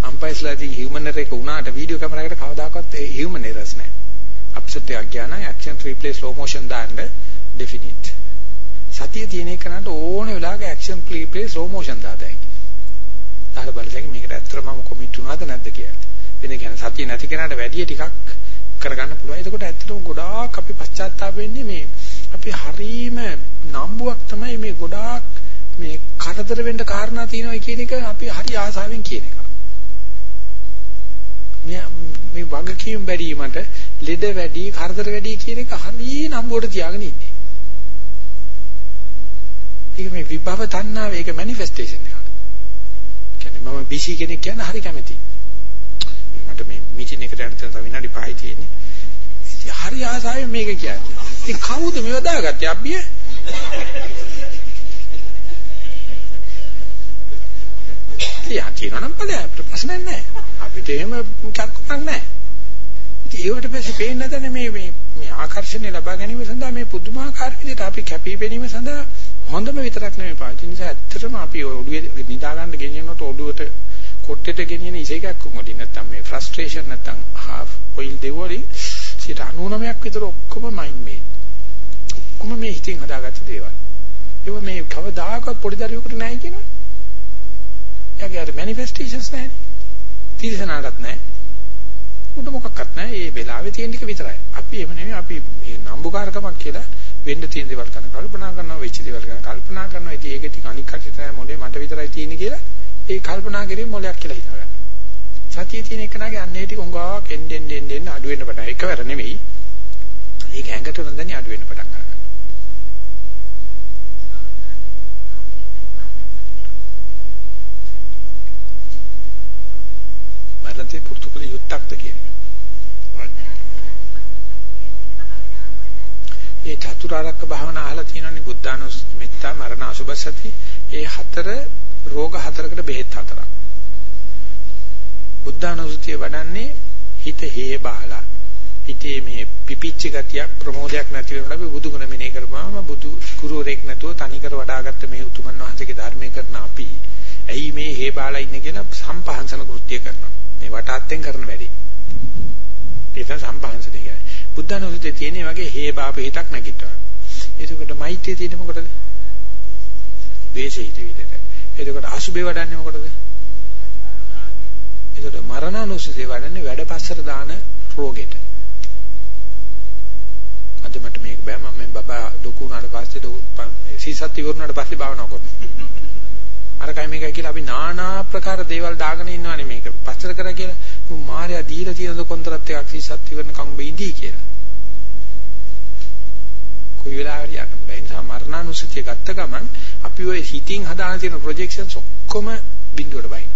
අම්පයර්ස්ලා ඉතින් හියුමන් එරර් එක වුණාට වීඩියෝ කැමරාවකට කවදාකවත් ඒ හියුමන් එරර්ස් නැහැ. අප්සෙට් එකක් ගියා නම් ඇක්ෂන් රීප්ලේ ස්ලෝ මොෂන් දාන්න ඩෙෆිනිට්. සතිය තියෙන එකනට ඕන වෙලාවක ඇක්ෂන් රීප්ලේ ස්ලෝ මොෂන් දාතයි. ඊට බලයෙන් මේකට ඇත්තටම මම කොමිට් වුණාද නැද්ද කියලා. වෙන කියන්නේ සතිය නැති කෙනාට වැඩි ටිකක් කරගන්න පුළුවන්. එතකොට ඇත්තටම ගොඩාක් අපි පශ්චාත්තාප වෙන්නේ මේ අපි හරීම නම්බුවක් තමයි මේ ගොඩාක් මේ කරදර වෙන්න කාරණා තියෙනවා කියන එක අපි හරි ආසාවෙන් කියන එක. මේ මේ වගකීම් බැරිමට ලෙඩ වැඩි කරදර වැඩි කියන එක හරිය නම්බුවට තියාගෙන ඉන්නේ. ඒක මේ විභව තණ්හාව ඒක මැනිෆෙස්ටේෂන් එකක්. කියන්නේ මම බිසි කෙනෙක් කියන හරි කැමැති. මට මේ මීටින් එකට යන්න තව විනාඩි 5යි තියෙන්නේ. හරි ආසාවෙන් මේක කියන්නේ. ඉතින් කවුද මේව දාගත්තේ අබ්බිය? තියා කියනනම් ඵලයක් ප්‍රශ්නයක් නැහැ. අපිට එහෙම චක්කක් නැහැ. ඉතින් ඒකට පස්සේ පේන්නේ නැදනේ මේ මේ මේ ආකර්ෂණය ලබා ගැනීම සඳහා මේ පුදුමාකාර විදිහට අපි කැපිපෙනීම සඳහා හොඳම විතරක් නෙමෙයි පාවිච්චි නිසා ඇත්තටම අපි ඔළුවේ නිදා ගන්න ගෙනියනකොට ඔළුවට කොට්ටෙට ගෙනියන ඉසේකක් වලින් නැත්තම් මේ ෆ්‍රස්ට්‍රේෂන් නැත්තම් half oil දෙවලි 99ක් විතර ඔක්කොම මයින්ඩ් මේඩ්. ඔක්කොම මේ හිතින් හදාගත්ත දේවල්. ඒව මේ කවදාකවත් පොඩි දරුවෙකුට නැහැ කියනවා. එයාගේ අර මැනිෆෙස්ටේෂන්ස් නැහැ. තීරසනාගත නැහැ. උඩ මොකක්වත් නැහැ. ඒ වෙලාවේ තියෙන ටික විතරයි. අපි එහෙම නෙමෙයි අපි මේ නම්බුකාරකමක් කියලා වෙන්න තියෙන දේවල් කරන කල්පනා කරනවා වෙච්ච දේවල් ගැන කල්පනා කරනවා. ඉතින් ඒක ටික අනික් කටට තමයි මොලේ මට විතරයි තියෙන්නේ කියලා ඒ කල්පනා කිරීම මොලයක් කියලා හිතාගන්න. සතියේ තියෙන එකනාගේ අන්නේ ටික උංගාවක් එන්න එන්න එන්න අඩු වෙන්න පටන් එකවර නෙමෙයි. ඒක ඇඟට උනන්දනේ අඩු වෙන්න පටන් ගන්නවා. මරණතේ පුරුතුකල යුක්තක්ද කියන්නේ. ඒ චතුරාර්යක භාවනා අහලා තියෙනනේ බුද්ධානුස්සති මෙත්තා මරණ අසුබසති ඒ හතර රෝග හතරකට බෙහෙත් හතරක්. බුද්ධානුස්සතිය වඩන්නේ හිත හේ බහලා හිතේ මේ පිපිච්ච ගතියක් ප්‍රමෝදයක් නැති වෙනකොට අපි බුදු ගුණ මෙනේ කරපුවාම බුදු ගුරුවරයෙක් නැතුව තනිකර වඩාගත්ත මේ උතුමන් වහන්සේගේ ධර්මයේ කරන අපි ඇයි මේ හේ බහලා ඉන්නේ කියලා සම්පහන්සන කෘත්‍ය කරනවා. මේ වටාත්තෙන් කරන වැඩි. ඒක සම්පහන්සනය කියන්නේ. බුද්ධානුස්සතිය තියෙන වගේ හේ බාප හිතක් නැගිටවා. එතකොට මෛත්‍රිය තියෙන්නේ මොකටද? වේශීත විදිහට. එතකොට අසුබේ වඩන්නේ මොකටද? එතකොට මරණානුස්සතිය වඩන්නේ වැඩ පස්සට දාන රෝගෙට. අද මට මේක බෑ මම මේ බබා ලොකු වුණාට පස්සේ සීසත් ඉවරුණාට පස්සේ භාවනා කරනවා. අරකයි මේකයි කියලා අපි নানা ආකාර දේවල් දාගෙන ඉන්නවනේ මේක. පස්තර කරා කියලා මාර්යා දීලා තියෙන කොන්තරත් එකක් සීසත් ඉවරන කම් බෙයිදී කියලා. කොයි වෙලාවරි යන්න බෑ. ඒ නිසා මරණානුස්සතිය ගත්ත ගමන් අපි ওই හිතින් හදාන තියෙන ප්‍රොජෙක්ෂන්ස් ඔක්කොම බිඳුවට බයි.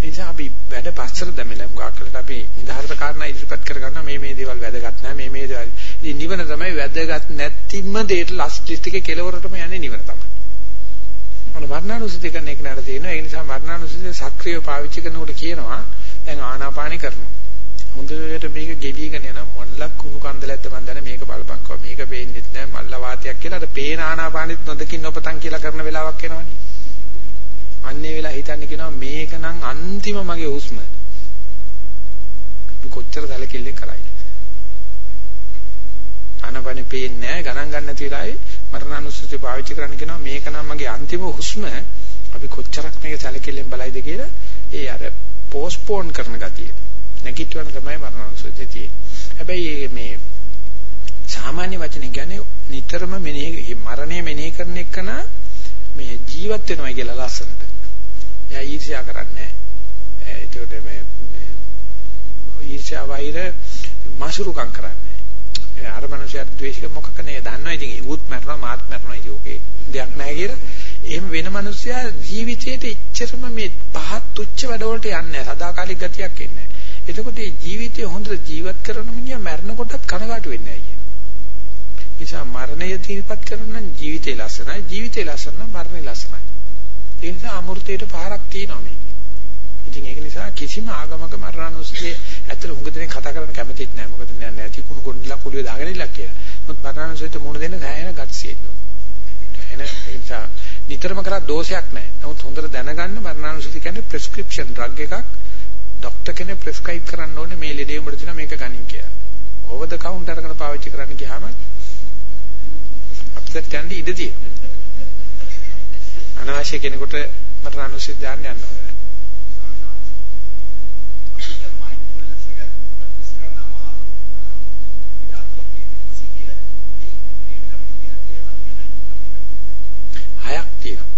ඒ නිසා අපි වැඩ පස්සට දැමෙලා මුගක් කළට අපි නිදහසට කාරණා ඉදිරිපත් කර ගන්නවා මේ මේ දේවල් වැදගත් නැහැ මේ මේ දේවල්. ඉතින් නිවන තමයි වැදගත් නැතිම දෙයට ලාස්ට් ලිස්ට් එකේ කෙලවරටම යන්නේ නිවන තමයි. මොන මරණානුසතිය කරන එක නේද තියෙනවා. ඒ නිසා මරණානුසතිය සක්‍රියව පාවිච්චි කරනකොට කියනවා දැන් ආනාපානෙ කරනවා. හොඳට මේක ගෙවිගෙන යන මොල්ලක් කුණු කන්දලැද්ද මන් දන්නේ මේක බලපංකව මේක පේන්නේ නැහැ මල්ල වාතයක් කියලා අර පේන ආනාපානෙත් නොදකින් නොපතන් කියලා කරන වෙලාවක් එනවනේ. අන්නේ වෙලා හිතන්නේ කියනවා මේක නම් අන්තිම මගේ හුස්ම. කොච්චර සැලකිල්ලෙන් කරයිද? ආනාපානෙ පේන්නේ නැහැ ගණන් ගන්න නැති වෙලාවේ මරණානුස්සතිය පාවිච්චි කරන්න කියනවා. මේක නම් මගේ අන්තිම හුස්ම. අපි කොච්චරක් මේක සැලකිල්ලෙන් බලයිද කියලා ඒ අර පෝස්ට්පෝන් කරන ගතිය. නැගිටවන තමයි මරණානුස්සතිය තියෙන්නේ. හැබැයි මේ සාමාන්‍ය වචනේ කියන්නේ නිතරම මෙනෙහි මරණය මෙනෙහි කරන එකන මේ ජීවත් වෙනවා කියලා ලස්සනට. එයා ඊර්ෂ්‍යා කරන්නේ නැහැ. ඒකට මේ ඊර්ෂ්‍යා වෛර මාසුරුකම් කරන්නේ අර මනුස්සයාට ද්වේෂික මොකක නේ දන්නවා. ඉතින් ඌත් මරනවා මාත් මරනවා ඉතින් ඕකේ දෙයක් නැහැ කියලා. එහෙම වෙන මනුස්සයා ජීවිතේට එච්චරම මේ පහත් තුච්ච වැඩවලට යන්නේ නැහැ සදාකාලික ගතියක් එන්නේ නැහැ එතකොට මේ ජීවිතය හොඳට ජීවත් කරන මිනිහා මැරෙනකොටත් කනගාටු වෙන්නේ නැහැ කියන නිසා මරණය තීරපත් කරන නම් ජීවිතේ ලස්සනයි. ජීවිතේ ලස්සන නම් මරණය ලස්සනයි. ඒ නිසා අමෘතයට පාරක් තියෙනවා මේක. ඉතින් ඒක නිසා කිසිම ආගමක මරණානුස්සතිය ඇත්තට හුඟ දෙනෙක් කතා කරන්න කැමතිත් නැහැ. මොකද නැති කුණු කොණ්ඩලා කුලිය දාගෙන ඉලක් කියලා. මොකද මරණානුස්සතියට මුණ දෙන්න සෑහෙන ගත්සියෙන්න. එන ඒ නිසා නිතරම කරා දෝෂයක් නැහැ. නමුත් හොඳට දැනගන්න මරණානුස්සතිය කියන්නේ ප්‍රෙස්ක්‍රිප්ෂන් ඩ්‍රග් එකක්. ડોක්ටර් කෙනෙක් ප්‍රෙස්ක්‍රයිබ් කරන්න ඕනේ මේ ලෙඩේ උඹට තියෙන මේක ගනින් කියලා. ඕවර් ද කවුන්ටර් කරන පාවිච්චි කරන්න ගියාම අප්සෙට් යන්න ඉඩ තියෙනවා. අනවශ්‍ය කෙනෙකුට මරණානුස්සතිය දාන්න යන්න ඕනේ. හයක් තියෙනවා.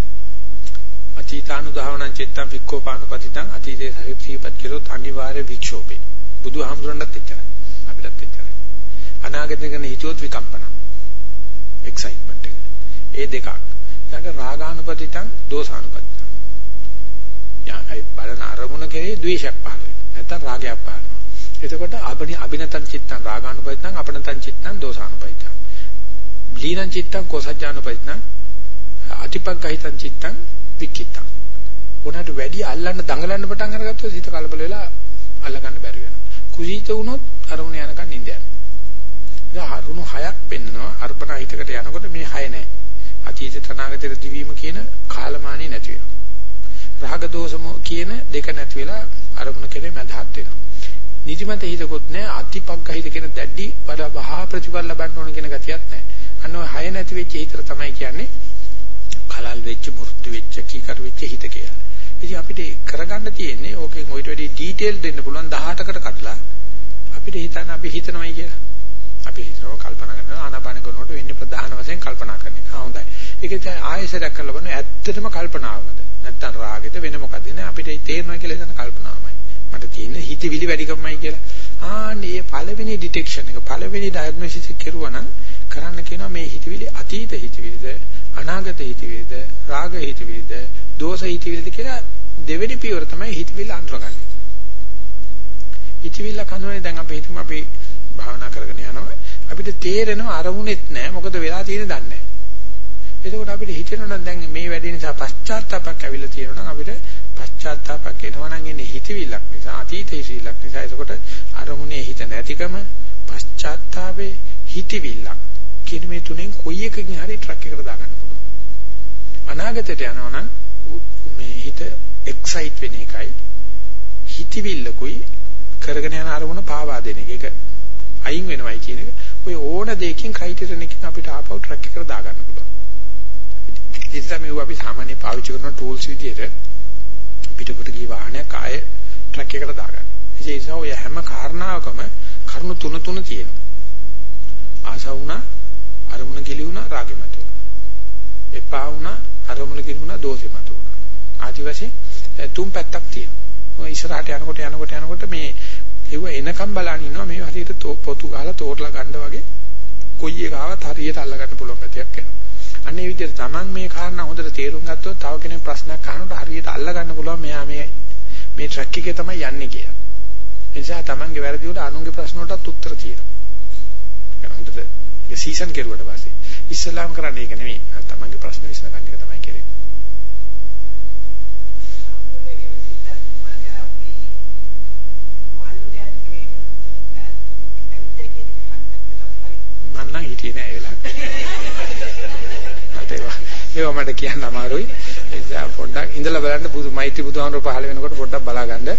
අතීතානුධාවනං චිත්තං වික්ඛෝපානුපතිතං අතීතේ සහිප්පත් කෙරොත් අනිවාර්ය වික්ෂෝපේ. බුදුහාමුදුරන්ටත් එච්චරයි. අපිටත් එච්චරයි. අනාගතේ ගැන හිතුවොත් විකම්පන. එක්සයිට්මන්ට් එක. ඒ දෙකක්. ඊට රාගානුපතිතං දෝසානුපතිතං. යා ඒ බලන අරමුණ කෙරේ ද්වේෂයක් පහළ වෙනවා. නැත්නම් රාගයක් පහළ වෙනවා. එතකොට අබනි අබිනතං චිත්තං රාගානුපතිතං අපනතං චිත්තං දෝසානුපතිතං. බ්ලීනං චිත්තං කොසජ්ජානුපතිතං අතිපග්ගහිතං චිත්තං වික්කිතං. උනට වැඩි අල්ලන්න දඟලන්න පටන් අරගත්තොත් හිත කලබල වෙලා අල්ලගන්න බැරි වෙනවා. කුසීත වුණොත් අරමුණ යනකන් නිඳ යනවා. ඉතින් අරුණු හයක් පෙන්නනවා අර්පණා හිතකට යනකොට මේ හය නැහැ. අතීත තනාගතේ දිවීම කියන කාලමානිය නැති වෙනවා. රාග දෝෂම කියන දෙක නැති වෙලා අරමුණ කෙරේ මැදහත් වෙනවා. නිදිමත හිතකොත් නැහැ අතිපග්ගහිත කියන දැඩි වඩ වහා ප්‍රතිඵල ලබන්න ඕන කියන ගතියක් නැහැ. අන්න ඔය හය නැති වෙච්ච හිතර තමයි කියන්නේ හලල් වෙච්ච මෘත්‍ු වෙච්ච කීකරු වෙච්ච හිත කියලා. ඉතින් අපිට කරගන්න තියෙන්නේ ඕකෙන් ඔයිට වැඩි ඩීටේල් දෙන්න පුළුවන් 18කට කඩලා අපිට හිතන්න අපි හිතනවයි කියලා. අපි හිතනවා කල්පනා කරනවා ආනාපාන කරනකොට වෙන්නේ ප්‍රධාන වශයෙන් කල්පනා කරන එක. හොඳයි. ඒක තමයි ආයෙසරයක් කරලා බලන්න ඇත්තටම කල්පනාවමද? නැත්තම් රාගෙද වෙන මොකද නේ අපිට තේරෙනවා කියලා හිතන කල්පනාවමයි. මට තියෙන්නේ හිතවිලි වැඩිකමයි කියලා. ආන්නේ මේ පළවෙනි ඩිටෙක්ෂන් එක පළවෙනි ඩයග්නොසිස් එක කරුවා නම් කරන්න කියනවා මේ හිතවිලි අතීත හිතවිලිද අනාගත හිතවිලිද රාග හිතවිලිද දෝෂ හිතවිලිද කියලා දෙවෙනි පියවර තමයි හිතවිල්ල අඳුරගන්නේ. හිතවිල්ල කනුවේ දැන් අපි හිතමු අපි භාවනා කරගෙන යනවා අපිට තේරෙනවා අරමුණෙත් නැහැ මොකද වෙලා තියෙන්නේ දන්නේ නැහැ. එතකොට අපිට හිතෙනවා නම් දැන් මේ වැඩේ නිසා පශ්චාත්තාවයක් ඇවිල්ලා තියෙනවා නම් අපිට පශ්චාත්තාවයක් එනවා නම් එන්නේ හිතවිල්ලක් නිසා අතීත හිතවිල්ලක් නිසා එතකොට අරමුණේ හිත නැතිකම පශ්චාත්තාවේ හිතවිල්ලක් කියන මේ තුනෙන් කොයි එකකින් හරි ට්‍රක් එකට දාගන්න පුළුවන්. අනාගතයට යනවා නම් මේ හිත එක්සයිට් වෙන එකයි හිතවිල්ලකුයි කරගෙන යන අරමුණ පාවා දෙන එක. ඒක අයින් වෙනවයි කියන එක. ඔය ඕන දෙයකින් ක්‍රයිටීරියන් එකකින් අපිට ආපහු ට්‍රක් එකට දාගන්න පුළුවන්. ඉතින් මේ අපි සාමාන්‍ය පාවිච්චි කරන ටූල්ස් විදිහට පිටකොට ගිය වාහනයක් ආයේ ට්‍රක් එකට දාගන්න. ඒ නිසා ඔය හැම කාරණාවකම කරුණු තුන තුන තියෙනවා. ආසව වුණා, අරමුණ කිලි වුණා, රාගෙ මත වුණා. එපා වුණා, අරමුණ කිලි වුණා, දෝෂෙ මත වුණා. ආදි වශයෙන් තුන් පැත්තක් තියෙනවා. ඔය ඉස්සරහට යනකොට යනකොට යනකොට මේ ඒව එනකම් බලන් ඉන්නවා මේ හරියට පොතු ගහලා තෝරලා ගන්න වගේ කොයි එක ආවත් හරියට අල්ල ගන්න පුළුවන් ගතියක් එනවා. අන්න ඒ විදිහට Taman මේ කාරණා හොඳට තේරුම් ගත්තොත් තව කෙනෙක් ප්‍රශ්නයක් අහනකොට හරියට අල්ල ගන්න පුළුවන් මෙයා මේ මේ ට්‍රැක් එකේ තමයි යන්නේ කියලා. ඒ නිසා Tamanගේ වැරදි වල අනුන්ගේ ප්‍රශ්න වලටත් උත්තර තියෙනවා. ඒක හොඳට ඒ සීසන් කෙරුවට පස්සේ ඉස්ලාම් කරන්නේ ඒක නෙමෙයි. Tamanගේ ප්‍රශ්න විසඳගන්න එක තමයි කරන්නේ. මම නම් හිටියේ නෑ ඒ වෙලාවට. මට ඒවා මට කියන්න අමාරුයි. ඒ නිසා පොඩ්ඩක් ඉඳලා බලන්න බුදු මෛත්‍රී බුදුහාමර පහල වෙනකොට පොඩ්ඩක් බලා ගන්න.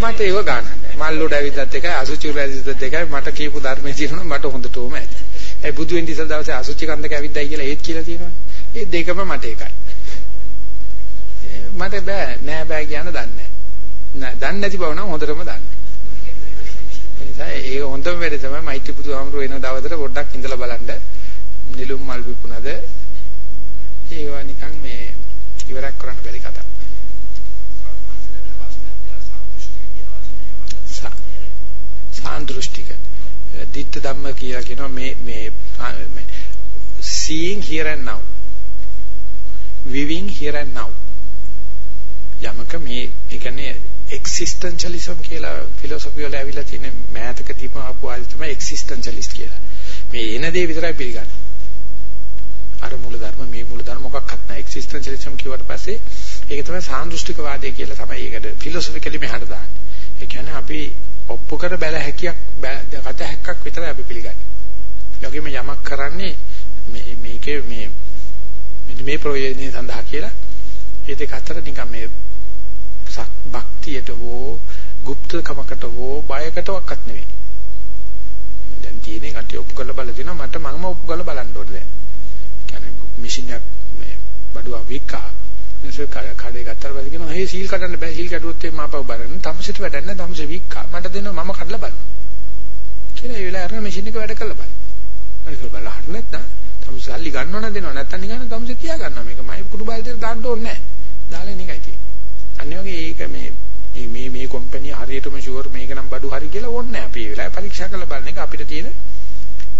මට ඒව ගන්න නෑ. මල්ලෝඩ ඇවිද්දත් එකයි අසුචි වල ඇවිද්දත් එකයි මට කියපු ධර්මයේ තියෙනවා මට හොඳටම ඇති. ඒ බුදු වෙන්න ඉස්සල් දවසේ අසුචි කන්දක ඇවිද්දයි කියලා ඒත් කියලා තියෙනවනේ. ඒ දෙකම මට එකයි. මට බෑ නෑ බෑ කියන්න දන්නේ නෑ. දන්නේ නැති බව නම් හොඳටම දන්නේ. නිසා ඒක හොඳම වැඩේ තමයි මෛත්‍රී බුදුහාමුදුර වෙන දවසට පොඩ්ඩක් ඉඳලා බලන්න නිලුම් මල් විකුණද ඒවා නිකන් මේ ඉවරක් කරන්න බැරි කතා. සාන්දෘෂ්ටික දිත්ත ධම්ම කියලා කියනවා මේ මේ seeing here and now living here and now යමක මේ ඒ කියන්නේ existentialism කියලා philosophy වල ඇවිල්ලා තියෙන මෑතකදීම ආපු ආදි තමයි existentialist කියලා. මේ එන දේ විතරයි පිළිගන්නේ. අර මූල ධර්ම මේ මූල ධර්ම මොකක්වත් නැහැ. existentialism කියවට පස්සේ ඒක තමයි සාන්දෘෂ්ටික වාදය කියලා තමයි ඒකට philosophically මෙහාට දාන්නේ. ඒ කියන්නේ අපි ඔප්පු කර බැල හැකියක් ගත හැක්කක් විතරයි අපි පිළිගන්නේ. ඒ වගේම යමක් කරන්නේ මේ මේකේ මේ මේ ප්‍රයෝජනේ සඳහා කියලා ඒ දෙක අතර නිකන් මේ භක්තියට හෝ গুপ্তකමකට හෝ බයකටවත් නෙවෙයි. දැන් තියෙන්නේ කටි ඔප්පු කරලා බල දෙනවා මට මම ඔප්පු කරලා බලන්න ඕනේ දැන්. කියන්නේ මැෂින් එකක් මේ බඩුව විකා මේක කඩේ ගත්තාට පස්සේ කියනවා හේ සීල් කඩන්න බෑ සීල් කැඩුවොත් එimhe මාපව බලන්න. තමුසෙට වැඩක් නැහැ තමුසේ වික්කා. මට දෙනවා මම කඩලා බලනවා. කියලා ඒ වෙලාවේ අර මැෂින් එක වැඩ කරලා බලන්න. ඒක බලලා හරිය නැත්නම් තමුසේ සල්ලි ගන්නව නම් දෙනවා නැත්නම් නිකන් තමුසේ තියා ගන්නවා. මේක මයි කුඩු බාල්දියට දාන්න ඕනේ නැහැ. දාලා නිකයි තියෙන්නේ. අනිත් වගේ ඒක මේ මේ මේ මේ කම්පැනි හරියටම ෂුවර් මේක නම් බඩු හරි කියලා ඕනේ නැහැ. අපි ඒ වෙලාවේ පරීක්ෂා කරලා බලන එක අපිට තියෙන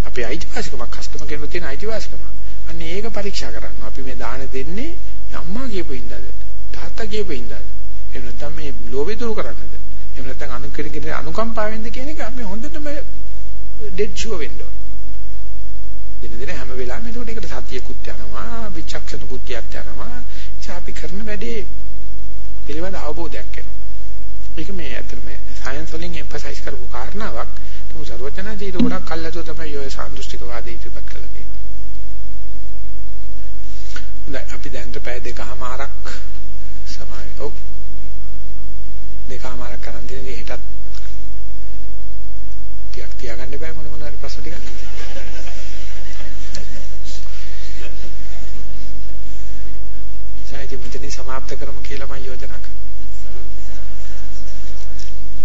අපේ අයිතිවාසිකමක් කස්ටමර් කෙනෙකුට තියෙන අයිතිවාසිකමක්. අන්න ඒක පරීක්ෂා කරන්න. අපි මේ දාන දෙන්නේ අම්මා කියපු හින්දාද? තාත්තා කියපු හින්දාද? එහෙම නැත්නම් මේ ලෝභය දුරු කරන්නද? එහෙම නැත්නම් අනු කෙනෙකුට අනුකම්පාවෙන්ද කියන එක අපි හොඳටම ඩෙඩ් ෂුවර් වෙන්න ඕන. දින දින හැම වෙලාවෙම ඒකට ඒකට සතියකුත් යනවා, විචක්ෂණ බුද්ධියක් යනවා. අපි කරන වැඩේ පිළිබඳ අවබෝධයක් එනවා. ඒක මේ ඇත්තටම සයන්ස් වලින් එම්ෆසයිස් කරපු කාරණාවක්. තුමු සර්වඥාජීවිත ගොඩක් කල්ලාතු තමයි ඔය සාන්දෘෂ්ටික වාදය ඉදිරිපත් කළේ. අපි දැන්ට පැය දෙකමාරක් සමාවෙ. ඔව්. දෙකමාරක් කරන් දෙන්නේ හෙටත් ටිකක් තියාගන්න බෑ මොන මොනවාරි ප්‍රශ්න ටිකක්. સમાપ્ત කරමු කියලා මම යෝජනා කරනවා.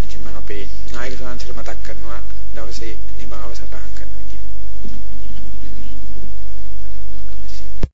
ඉතින් මම අපේ නායක සංසාර මතක් කරනවා දවසේ නිමාව සටහන් කරනවා.